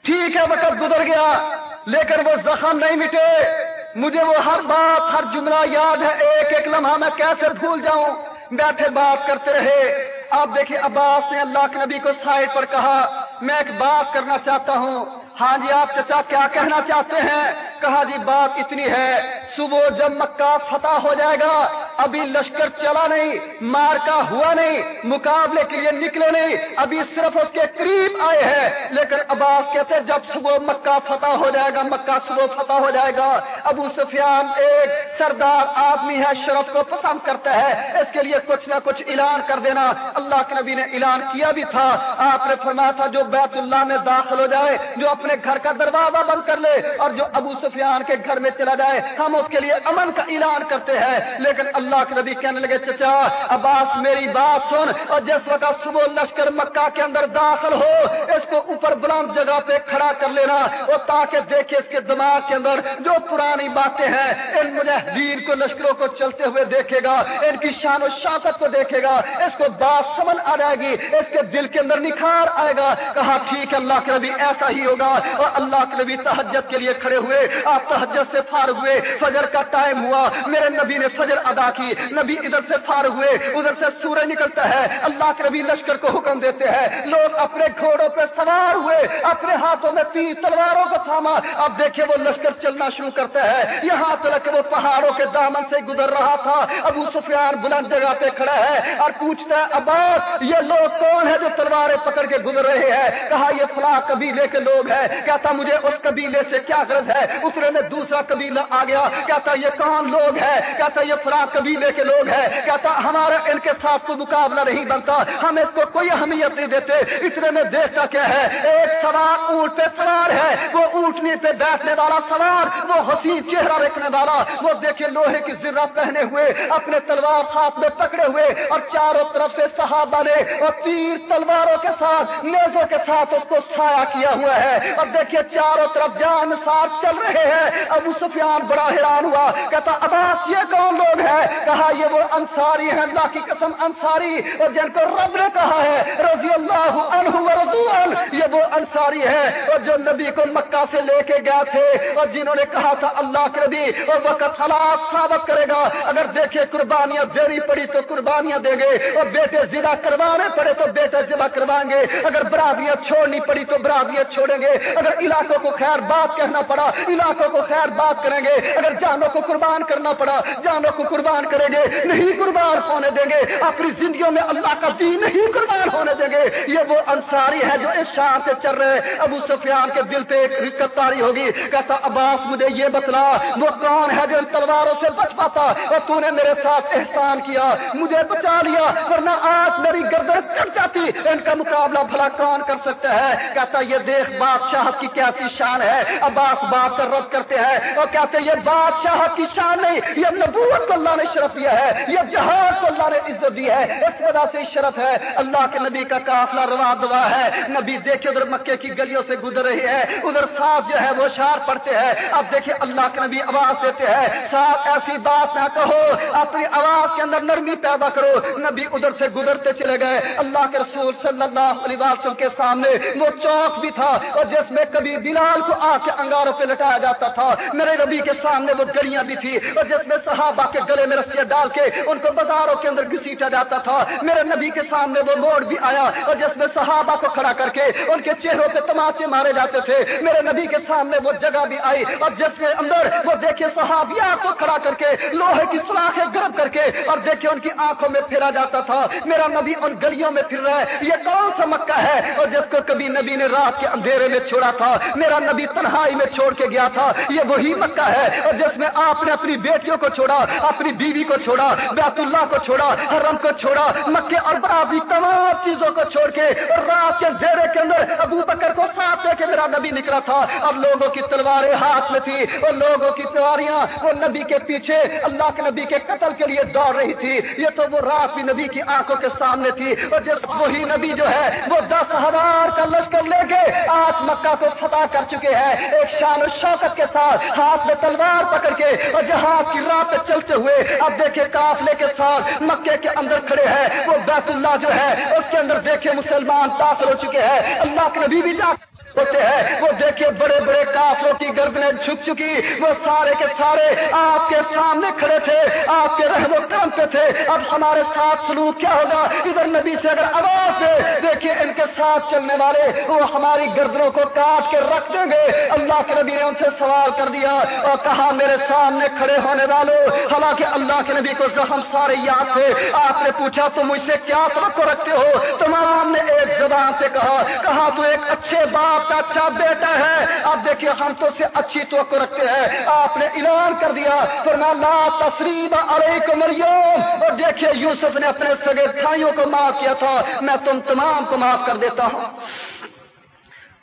[SPEAKER 1] ٹھیک ہے، وقت گزر گیا، لیکن وہ زخم نہیں مٹے۔ مجھے وہ ہر بات، ہر جملہ یاد ہے۔ ایک ایک لمحہ میں کیسے بھول جاؤں؟ بیٹھے بات کرتے رہے۔ آپ دیکھیں عباس نے اللہ کے نبی کو سائڈ پر کہا، میں ایک بات کرنا چاہتا ہوں۔ ہاں جی آپ چچا کیا کہنا چاہتے ہیں؟ کہا جی بات اتنی ہے، صبح جب مکہ فتح ہو جائے گا، ابھی لشکر چلا نہیں مار کا ہوا نہیں، مقابلے کے لیے نکلے نہیں، ابھی صرف اس کے قریب آئے ہیں۔ لیکن عباس کہتے جب صبح مکہ فتح ہو جائے گا، مکہ صبح فتح ہو جائے گا، ابو سفیان ایک سردار آدمی ہے، شرف کو پسند کرتا ہے۔ اس کے لیے کچھ نہ کچھ اعلان کر دینا۔ اللہ کے نبی نے اعلان کیا بھی تھا۔ آپ نے فرمایا تھا، جو بیت اللہ میں داخل ہو جائے، جو اپنے اپنے گھر کا دروازہ بند کر لے اور جو ابو سفیان کے گھر میں چلا جائے، ہم اس کے لیے امن کا اعلان کرتے ہیں۔ لیکن اللہ کے نبی کہنے لگے، چچا، عباس، میری بات سن اور جس وقت صبح لشکر مکہ کے اندر داخل ہو، اس کو اوپر بلند جگہ پہ کھڑا کر لینا اور تاکہ دیکھے اس کے دماغ کے اندر جو پرانی باتیں ہیں، ان مجاہدین کو، لشکروں کو چلتے ہوئے دیکھے گا، ان کی شان و شاقت کو دیکھے گا۔ اس کو بات سمجھ آ جائے گی، اس کے دل کے اندر نکھار آئے گا۔ کہا، ٹھیک ہے، اللہ کے نبی، ایسا ہی ہوگا۔ اور اللہ کے نبی تحجت کے لیے کھڑے ہوئے، آپ تحجت سے فار ہوئے، فجر کا ٹائم ہوا، میرے نبی نے فجر ادا کی، نبی ادھر سے فار ہوئے، ادھر سے سورج نکلتا ہے، اللہ کے نبی لشکر کو حکم دیتے ہیں، لوگ اپنے گھوڑوں پہ سوار ہوئے، اپنے ہاتھوں میں تیر تلواروں کو تھاما، اب دیکھیں وہ لشکر چلنا شروع کرتا ہے یہاں تک وہ پہاڑوں کے دامن سے گزر رہا تھا، ابو سفیان بلند جگہ پہ کھڑا ہے اور پوچھتا ہے عباس یہ لوگ کون ہے جو تلواریں پکڑ کے گزر رہے ہیں؟ کہا، یہ فلاں قبیلے کے لوگ ہیں کہتا مجھے اس قبیلے سے کیا غرض ہے؟ اترے میں دوسرا قبیلہ آ گیا۔ کہتا یہ کون لوگ ہے کہتا یہ فلاں قبیلے کے لوگ ہیں۔ کہتا ہمارا ان کے ساتھ کوئی مقابلہ نہیں بنتا۔ ہم اس کو کوئی اہمیت نہیں دیتے۔ اتنے میں دیکھتا کیا ہے؟ ایک سوار اونٹ پہ سوار ہے۔ وہ اونٹنی پہ بیٹھنے والا سوار، وہ حسین چہرہ رکھنے والا۔ وہ دیکھے لوہے کی ذرہ پہنے ہوئے، اپنے تلوار ہاتھ میں پکڑے ہوئے اور چاروں طرف سے صحابہ نے اور تیر تلواروں کے ساتھ، نیزوں کے ساتھ اس کو سایہ کیا ہوا ہے۔ اور دیکھیے چاروں طرف جان ساتھ چل رہے ہیں۔ ابو سفیان بڑا حیران ہوا، کہتا، عباس، یہ کون لوگ ہیں؟ کہا، یہ وہ انصاری ہیں، اللہ کی قسم انصاری، اور جن کو رب نے کہا ہے، رضی اللہ عنہ ورضوان یہ وہ انصاری ہے اور جو نبی کو مکہ سے لے کے گئے تھے، اور جنہوں نے کہا تھا، اللہ کے نبی اور وقت حالات ثابت کرے گا۔ اگر دیکھے قربانیاں دینی پڑی تو قربانیاں دیں گے، اور بیٹے ضلع کروانے پڑے تو بیٹے ذبح کروائیں گے۔ اگر برادریاں چھوڑنی پڑی تو برادریاں چھوڑیں گے۔ اگر علاقوں کو خیر بات کہنا پڑا، علاقوں کو خیر بات کریں گے، اگر جانوں کو قربان کرنا پڑا، جانوں کو قربان کریں گے، نہیں قربان ہونے دیں گے، اپنی زندگیوں میں اللہ کا دین نہیں قربان ہونے دیں گے، یہ وہ انصاری ہے جو اس شان سے چل رہے ابو سفیان کے دل پہ ایک تاری ہوگی، کہتا، عباس، مجھے یہ بتلا، وہ کون ہے جو ان تلواروں سے بچ پاتا اور تو نے میرے ساتھ احسان کیا، مجھے بچا لیا، ورنہ آج میری گردن کٹ جاتی، ان کا مقابلہ بھلا کون کر سکتا ہے؟ کہتا، یہ دیکھ بادشاہ بادشاہت کی کیسی شان ہے؟ عباس بات کر رد کرتے ہیں اور کہتے ہیں یہ بادشاہ کی شان نہیں، یہ نبوت کو اللہ نے شرف دیا ہے، یہ جہاز کو اللہ نے عزت دی ہے۔ اس وجہ سے شرف ہے۔ اللہ کے نبی کا قافلہ روا دوا ہے۔ نبی دیکھے ادھر مکے کی گلیوں سے گزر رہی ہے ادھر صاف جو ہے وہ شار پڑتے ہیں۔ اب دیکھیں اللہ کے نبی آواز دیتے ہیں۔ صاف ایسی بات نہ کہو، اپنی آواز کے اندر نرمی پیدا کرو۔ نبی ادھر سے گزرتے چلے گئے۔ اللہ کے رسول صلی اللہ علیہ وسلم کے سامنے وہ چوک بھی تھا اور جس میں کبھی بلال کو آ کے انگاروں پہ لٹایا جاتا تھا، میرے نبی کے سامنے وہ گلیاں بھی تھی اور جس میں صحابہ کے گلے میں رسیاں ڈال کے ان کو بازاروں کے اندر گھسیٹا جاتا تھا، میرے نبی کے سامنے وہ موڑ بھی آیا، اور جس میں صحابہ کو کھڑا کر کے ان کے چہروں پہ تماچے مارے جاتے تھے، میرے نبی کے سامنے وہ جگہ بھی آئی، اور جس کے اندر وہ دیکھے صحابیہ کو کھڑا کر کے لوہے کی سلاخیں گرم کر کے، اور دیکھے ان کی آنکھوں میں پھیرا جاتا تھا، میرا نبی ان گلیوں میں پھر رہا ہے، یہ کون سا مکہ ہے؟ اور جس کو کبھی نبی نے رات کے اندھیرے میں چھوڑا تھا، میرا نبی تنہائی میں چھوڑ کے گیا تھا، یہ وہی مکہ ہے۔ اور جس میں آپ نے اپنی بیٹیوں کو چھوڑا، اپنی بیوی کو چھوڑا، بیت اللہ کو چھوڑا، حرم کو چھوڑا مکے اور برابری تمام چیزوں کو چھوڑ کے اور رات کے زیرے کے اندر ابو بکر کو ساتھ لے کے میرا نبی نکلا تھا۔ اب لوگوں کی تلواریں ہاتھ میں تھی اور لوگوں کی تلواریاں وہ نبی کے پیچھے اللہ کے نبی کے قتل کے لیے دوڑ رہی تھی۔ یہ تو وہ رات بھی نبی کی آنکھوں کے سامنے تھی۔ اور جس وہی نبی جو ہے، وہ دس ہزار کا لشکر لے کے آج مکہ کو فتح کر چکے ہیں۔ ایک شان و شوکت کے ساتھ ہاتھ میں تلوار پکڑ کے اور جہاز کی راہ پہ چلتے ہوئے اب دیکھے قافلے کے ساتھ مکے کے اندر کھڑے ہیں۔ وہ بیت اللہ جو ہے اس کے اندر دیکھے مسلمان داخل ہو چکے ہیں۔ اللہ کے نبی بھی جا ہوتے ہیں۔ وہ دیکھیے بڑے بڑے کافروں کی گردنیں جھک چکی۔ وہ سارے کے سارے آپ کے سامنے کھڑے تھے۔ آپ کے رحم و کرم پہ تھے۔ اب ہمارے ساتھ سلوک کیا ہوگا؟ ادھر نبی سے اگر آواز ہے دیکھیے ان کے ساتھ چلنے والے وہ ہماری گردنوں کو کاٹ کے رکھ دیں گے۔ اللہ کے نبی نے ان سے سوال کر دیا اور کہا، میرے سامنے کھڑے ہونے والوں حالانکہ اللہ کے نبی کو زخم سارے یاد تھے۔ آپ نے پوچھا، تم مجھ سے کیا توقع رکھتے ہو؟ تمام نے ایک زبان سے کہا کہا، تو ایک اچھے باپ کا اچھا بیٹا ہے۔ اب دیکھیے، ہم تو سے اچھی توقع رکھتے ہیں۔ آپ نے اعلان کر دیا فرما لا تصریب علیکم اليوم۔ اور دیکھیے، یوسف نے اپنے سگے بھائیوں کو معاف کیا تھا۔ میں تم تمام کو معاف کر دیتا ہوں۔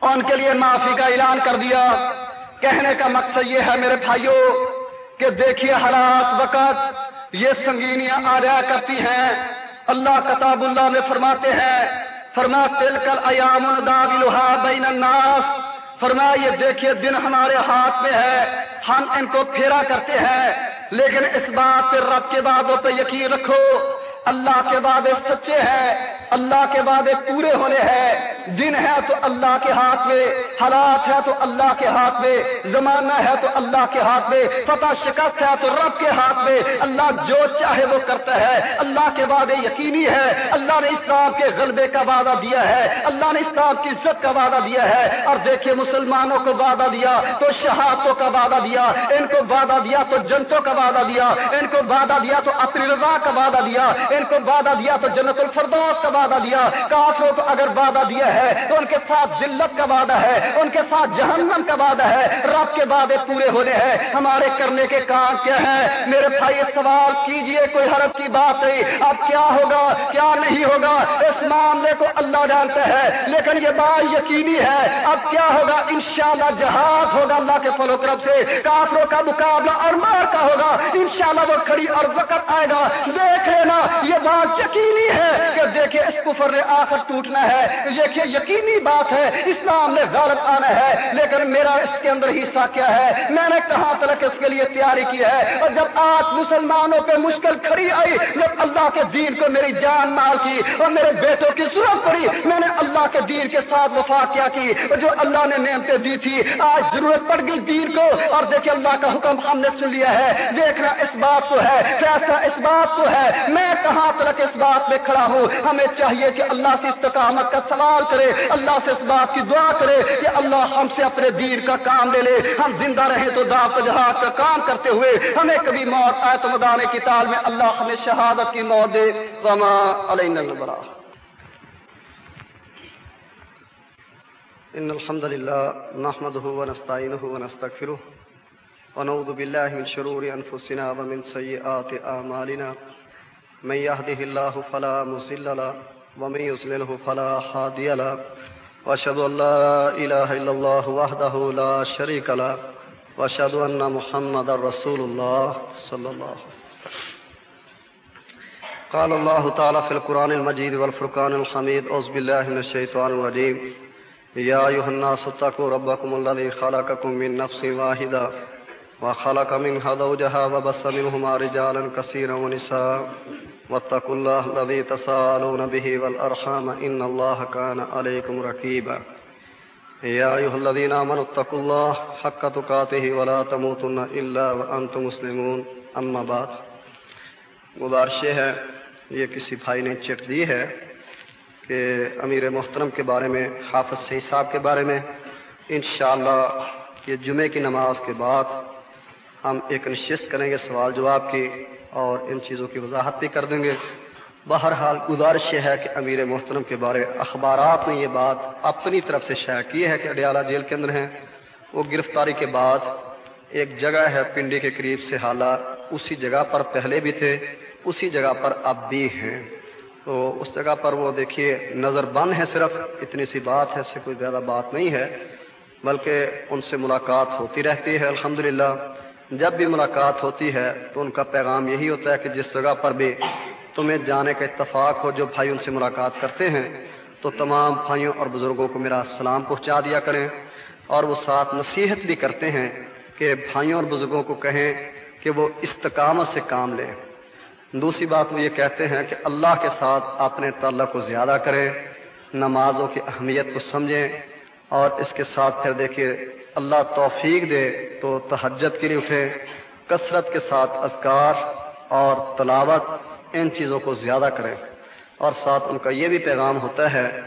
[SPEAKER 1] ان کے لیے معافی کا اعلان کر دیا۔ کہنے کا مقصد یہ ہے، میرے بھائیوں، کہ دیکھیے، حالات، وقت، یہ سنگینیاں آ جایا کرتی ہیں۔ اللہ کتاب اللہ میں فرماتے ہیں فرما تل کل ایام بین الناس. فرما، یہ دیکھیے، دن ہمارے ہاتھ میں ہے، ہم ان کو پھیرا کرتے ہیں، لیکن اس بات پہ رب کے بعدوں پہ یقین رکھو، اللہ کے وعدے سچے ہیں اللہ کے وعدے پورے ہونے ہیں۔ دن ہے تو اللہ کے ہاتھ میں، حالات ہے تو اللہ کے ہاتھ میں، زمانہ ہے تو اللہ کے ہاتھ میں فتح شکست ہے تو رب کے ہاتھ میں۔ اللہ جو چاہے وہ کرتا ہے۔ اللہ کے وعدے یقینی ہے اللہ نے اسلام کے غلبے کا وعدہ دیا ہے۔ اللہ نے اسلام کی عزت کا وعدہ دیا ہے۔ اور دیکھیے مسلمانوں کو وعدہ دیا، تو شہادتوں کا وعدہ دیا۔ ان کو وعدہ دیا تو جنتوں کا وعدہ دیا۔ ان کو وعدہ دیا تو اپنی رضا کا وعدہ دیا۔ ان کو وعدہ دیا تو جنت الفردوس کا وعدہ وعدہ دیا۔ کافروں کو اگر وعدہ دیا ہے تو ان کے ساتھ ذلت کا وعدہ ہے، ان کے ساتھ جہنم کا وعدہ ہے۔ رب کے وعدے پورے ہونے ہیں۔ ہمارے کرنے کے کام کیا ہے میرے بھائی سوال کیجیے، کوئی حرف کی بات نہیں۔ اب کیا ہوگا؟ کیا نہیں ہوگا؟ اس معاملے کو اللہ جانتا ہے، لیکن یہ بات یقینی ہے۔ اب کیا ہوگا؟ انشاءاللہ جہاز ہوگا اللہ کے فلو کرب سے۔ کافروں کا مقابلہ اور مار کا ہوگا۔ انشاءاللہ وہ کھڑی اور وقت آئے گا۔ دیکھ یہ بات یقینی ہے کہ دیکھیں اس کفر نے آخر ٹوٹنا ہے۔ دیکھیے، یقینی بات ہے، اسلام نے غالب آنا ہے۔ لیکن میرا اس کے اندر حصہ کیا ہے؟ میں نے کہاں تک اس کے لیے تیاری کی ہے؟ اور جب آج مسلمانوں پہ مشکل کھڑی آئی، جب اللہ کے دین کو میری جان مال کی اور میرے بیٹوں کی ضرورت پڑی، میں نے اللہ کے دین کے ساتھ وفا کیا کی۔ اور جو اللہ نے نعمتیں دی تھی، آج ضرورت پڑ گئی دین کو۔ اور دیکھیں اللہ کا حکم ہم نے سن لیا ہے۔ دیکھنا اس بات کو ہے، فیصلہ اس بات کو ہے۔ میں کہاں تک اس بات میں کھڑا ہوں۔ ہمیں چاہیے کہ اللہ سے استقامت کا سوال کرے، اللہ سے اس بات کی دعا کرے کہ اللہ ہم سے اپنے دین کا کام لے لے۔ ہم زندہ رہے تو دعوت جہاد کا کام کرتے ہوئے ہمیں کبھی موت آئے تو مدانے کی تال میں اللہ ہمیں شہادت کی موت دے۔ وما علینا البرا
[SPEAKER 2] ان الحمد لله نحمده ونستعينه ونستغفره ونعوذ بالله من شرور انفسنا ومن سيئات اعمالنا۔ من يهده الله فلا مضل له ومن يضلل فلا هادي له واشهد ان لا اله الا الله وحده لا شريك له واشهد ان محمدا رسول الله صلى الله عليه وسلم. قال الله تعالى في القرآن المجيد والفرقان الحميد، أعوذ بالله من الشيطان الرجيم. يا أيها الناس اتقوا ربكم الذي خلقكم من نفس واحدة. وخلق منها زوجها وبث منهما رجالا كثيرا ونساء. واتقوا الله الذي تساءلون به والأرحام إن الله كان عليكم ركيبا. يا أيها الذين آمنوا اتقوا الله حق تقاته ولا تموتن إلا وأنتم مسلمون. أما بعد گزارش ہے، یہ کسی بھائی نے چٹ دی ہے کہ امیر محترم کے بارے میں، حافظ صحیح صاحب کے بارے میں، انشاءاللہ یہ جمعے کی نماز کے بعد ہم ایک نشست کریں گے سوال جواب کی اور ان چیزوں کی وضاحت بھی کر دیں گے۔ بہرحال گزارش یہ ہے کہ امیر محترم کے بارے اخبارات نے یہ بات اپنی طرف سے شائع کی ہے کہ اڈیالہ جیل کے اندر ہیں۔ وہ گرفتاری کے بعد ایک جگہ ہے پنڈی کے قریب سے حالات اسی جگہ پر پہلے بھی تھے، اسی جگہ پر اب بھی ہیں۔ تو اس جگہ پر وہ دیکھیے نظر بند ہے صرف، اتنی سی بات ہے، اس سے کوئی زیادہ بات نہیں ہے، بلکہ ان سے ملاقات ہوتی رہتی ہے، الحمدللہ۔ جب بھی ملاقات ہوتی ہے تو ان کا پیغام یہی ہوتا ہے کہ جس جگہ پر بھی تمہیں جانے کا اتفاق ہو، جو بھائی ان سے ملاقات کرتے ہیں، تو تمام بھائیوں اور بزرگوں کو میرا سلام پہنچا دیا کریں۔ اور وہ ساتھ نصیحت بھی کرتے ہیں کہ بھائیوں اور بزرگوں کو کہیں کہ وہ استقامت سے کام لیں۔ دوسری بات وہ یہ کہتے ہیں کہ اللہ کے ساتھ اپنے تعلق کو زیادہ کریں، نمازوں کی اہمیت کو سمجھیں
[SPEAKER 1] اور اس کے ساتھ پھر دیکھیے، اللہ توفیق دے تو تہجد کے لیے اٹھے، کثرت کے ساتھ اذکار اور تلاوت ان چیزوں کو زیادہ کریں۔ اور ساتھ ان کا یہ بھی پیغام ہوتا ہے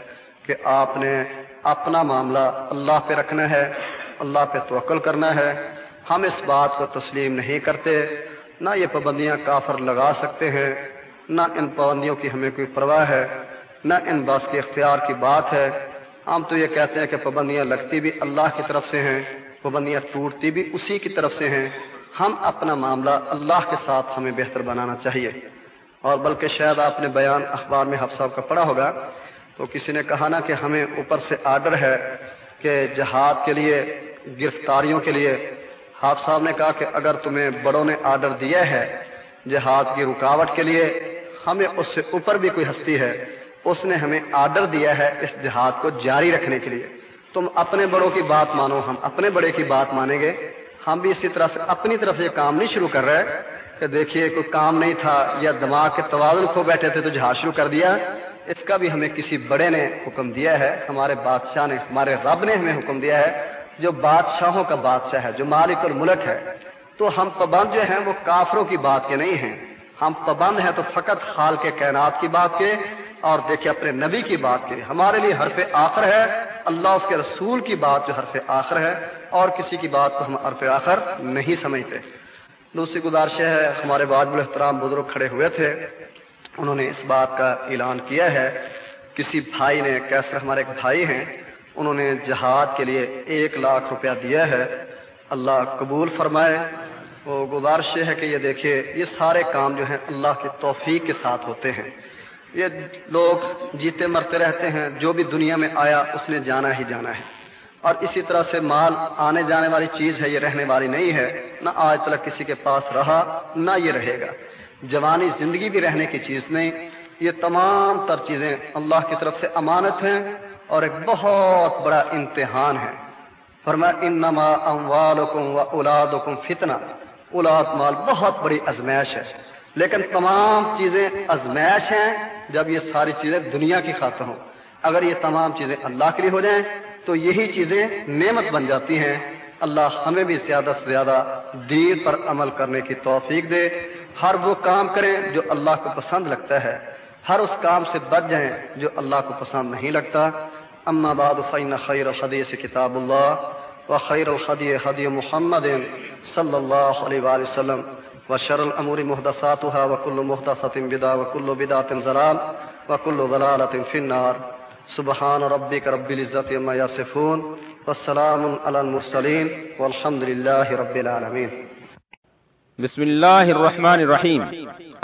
[SPEAKER 1] کہ آپ نے اپنا معاملہ اللہ پہ رکھنا ہے، اللہ پہ توکل کرنا ہے۔ ہم اس بات کو تسلیم نہیں کرتے، نہ یہ پابندیاں کافر لگا سکتے ہیں، نہ ان پابندیوں کی ہمیں کوئی پرواہ ہے، نہ ان بس کے اختیار کی بات ہے۔ ہم تو یہ کہتے ہیں کہ پابندیاں لگتی بھی اللہ کی طرف سے ہیں، پابندیاں ٹوٹتی بھی اسی کی طرف سے ہیں۔ ہم اپنا معاملہ اللہ کے ساتھ ہمیں بہتر بنانا چاہیے۔ اور بلکہ شاید آپ نے بیان اخبار میں صاحب کا پڑھا ہوگا، تو کسی نے کہا نا کہ ہمیں اوپر سے آرڈر ہے کہ جہاد کے لیے، گرفتاریوں کے لیے۔ حاف صاحب نے کہا کہ اگر تمہیں بڑوں نے آرڈر دیا ہے جہاد کی رکاوٹ کے لیے، ہمیں اس سے اوپر بھی کوئی ہستی ہے۔ اس نے ہمیں آرڈر دیا ہے اس جہاد کو جاری رکھنے کے لیے۔ تم اپنے بڑوں کی بات مانو، ہم اپنے بڑے کی بات مانیں گے۔ ہم بھی اسی طرح سے اپنی طرف سے یہ کام نہیں شروع کر رہے کہ دیکھیے کوئی کام نہیں تھا یا دماغ کے توازن کھو بیٹھے تھے تو جہاز شروع کر دیا۔ اس کا بھی ہمیں کسی بڑے نے حکم دیا ہے، ہمارے بادشاہ نے، ہمارے رب نے ہمیں حکم دیا ہے۔ جو بادشاہوں کا بادشاہ ہے، جو مالک الملک ہے، تو ہم پابند جو ہیں وہ کافروں کی بات کے نہیں ہیں۔ ہم پابند ہیں تو فقط خال کے کائنات کی بات کے اور دیکھیں اپنے نبی کی بات کے۔ ہمارے لیے حرف آخر ہے۔ اللہ اس کے رسول کی بات جو حرف آخر ہے۔ اور کسی کی بات کو ہم حرف آخر نہیں سمجھتے۔ دوسری گزارش ہے، ہمارے بعد احترام بزرگ کھڑے ہوئے تھے۔ انہوں نے اس بات کا اعلان کیا ہے۔ کسی بھائی نے کیسے ہمارے ایک بھائی ہیں۔ انہوں نے جہاد کے لیے ایک لاکھ روپیہ دیا ہے۔ اللہ قبول فرمائے۔ وہ گزارش ہے کہ یہ دیکھیے، یہ سارے کام جو ہیں اللہ کی توفیق کے ساتھ ہوتے ہیں۔ یہ لوگ جیتے مرتے رہتے ہیں، جو بھی دنیا میں آیا، اس نے جانا ہی جانا ہے۔ اور اسی طرح سے مال آنے جانے والی چیز ہے، یہ رہنے والی نہیں ہے۔ نہ آج تک کسی کے پاس رہا، نہ یہ رہے گا۔ جوانی زندگی بھی رہنے کی چیز نہیں۔ یہ تمام تر چیزیں اللہ کی طرف سے امانت ہیں اور ایک بہت بڑا امتحان ہے۔ فرما انما اموالکم و اولادکم فتنہ۔ اولاد مال بہت بڑی ازمائش ہے۔ لیکن تمام چیزیں ازمائش ہیں جب یہ ساری چیزیں دنیا کی خاطر ہوں۔ اگر یہ تمام چیزیں اللہ کے لیے ہو جائیں تو یہی چیزیں نعمت بن جاتی ہیں۔ اللہ ہمیں بھی زیادہ سے زیادہ دین پر عمل کرنے کی توفیق دے۔ ہر وہ کام کریں جو اللہ کو پسند لگتا ہے۔ ہر اس کام سے بچ جائیں جو اللہ کو پسند نہیں لگتا۔ اما بعد فین خیر الحدیث کتاب اللہ و خیر الحدی، حدی محمد صلی اللہ علیہ وآلہ وسلم، وشر الامور محدثاتها وكل محدثه بدعه وكل بدعه ضلال، وكل ضلاله في النار. سبحان ربك رب العزه عما يصفون، والسلام على المرسلين، والحمد لله رب العالمين.
[SPEAKER 3] بسم الله الرحمن الرحيم.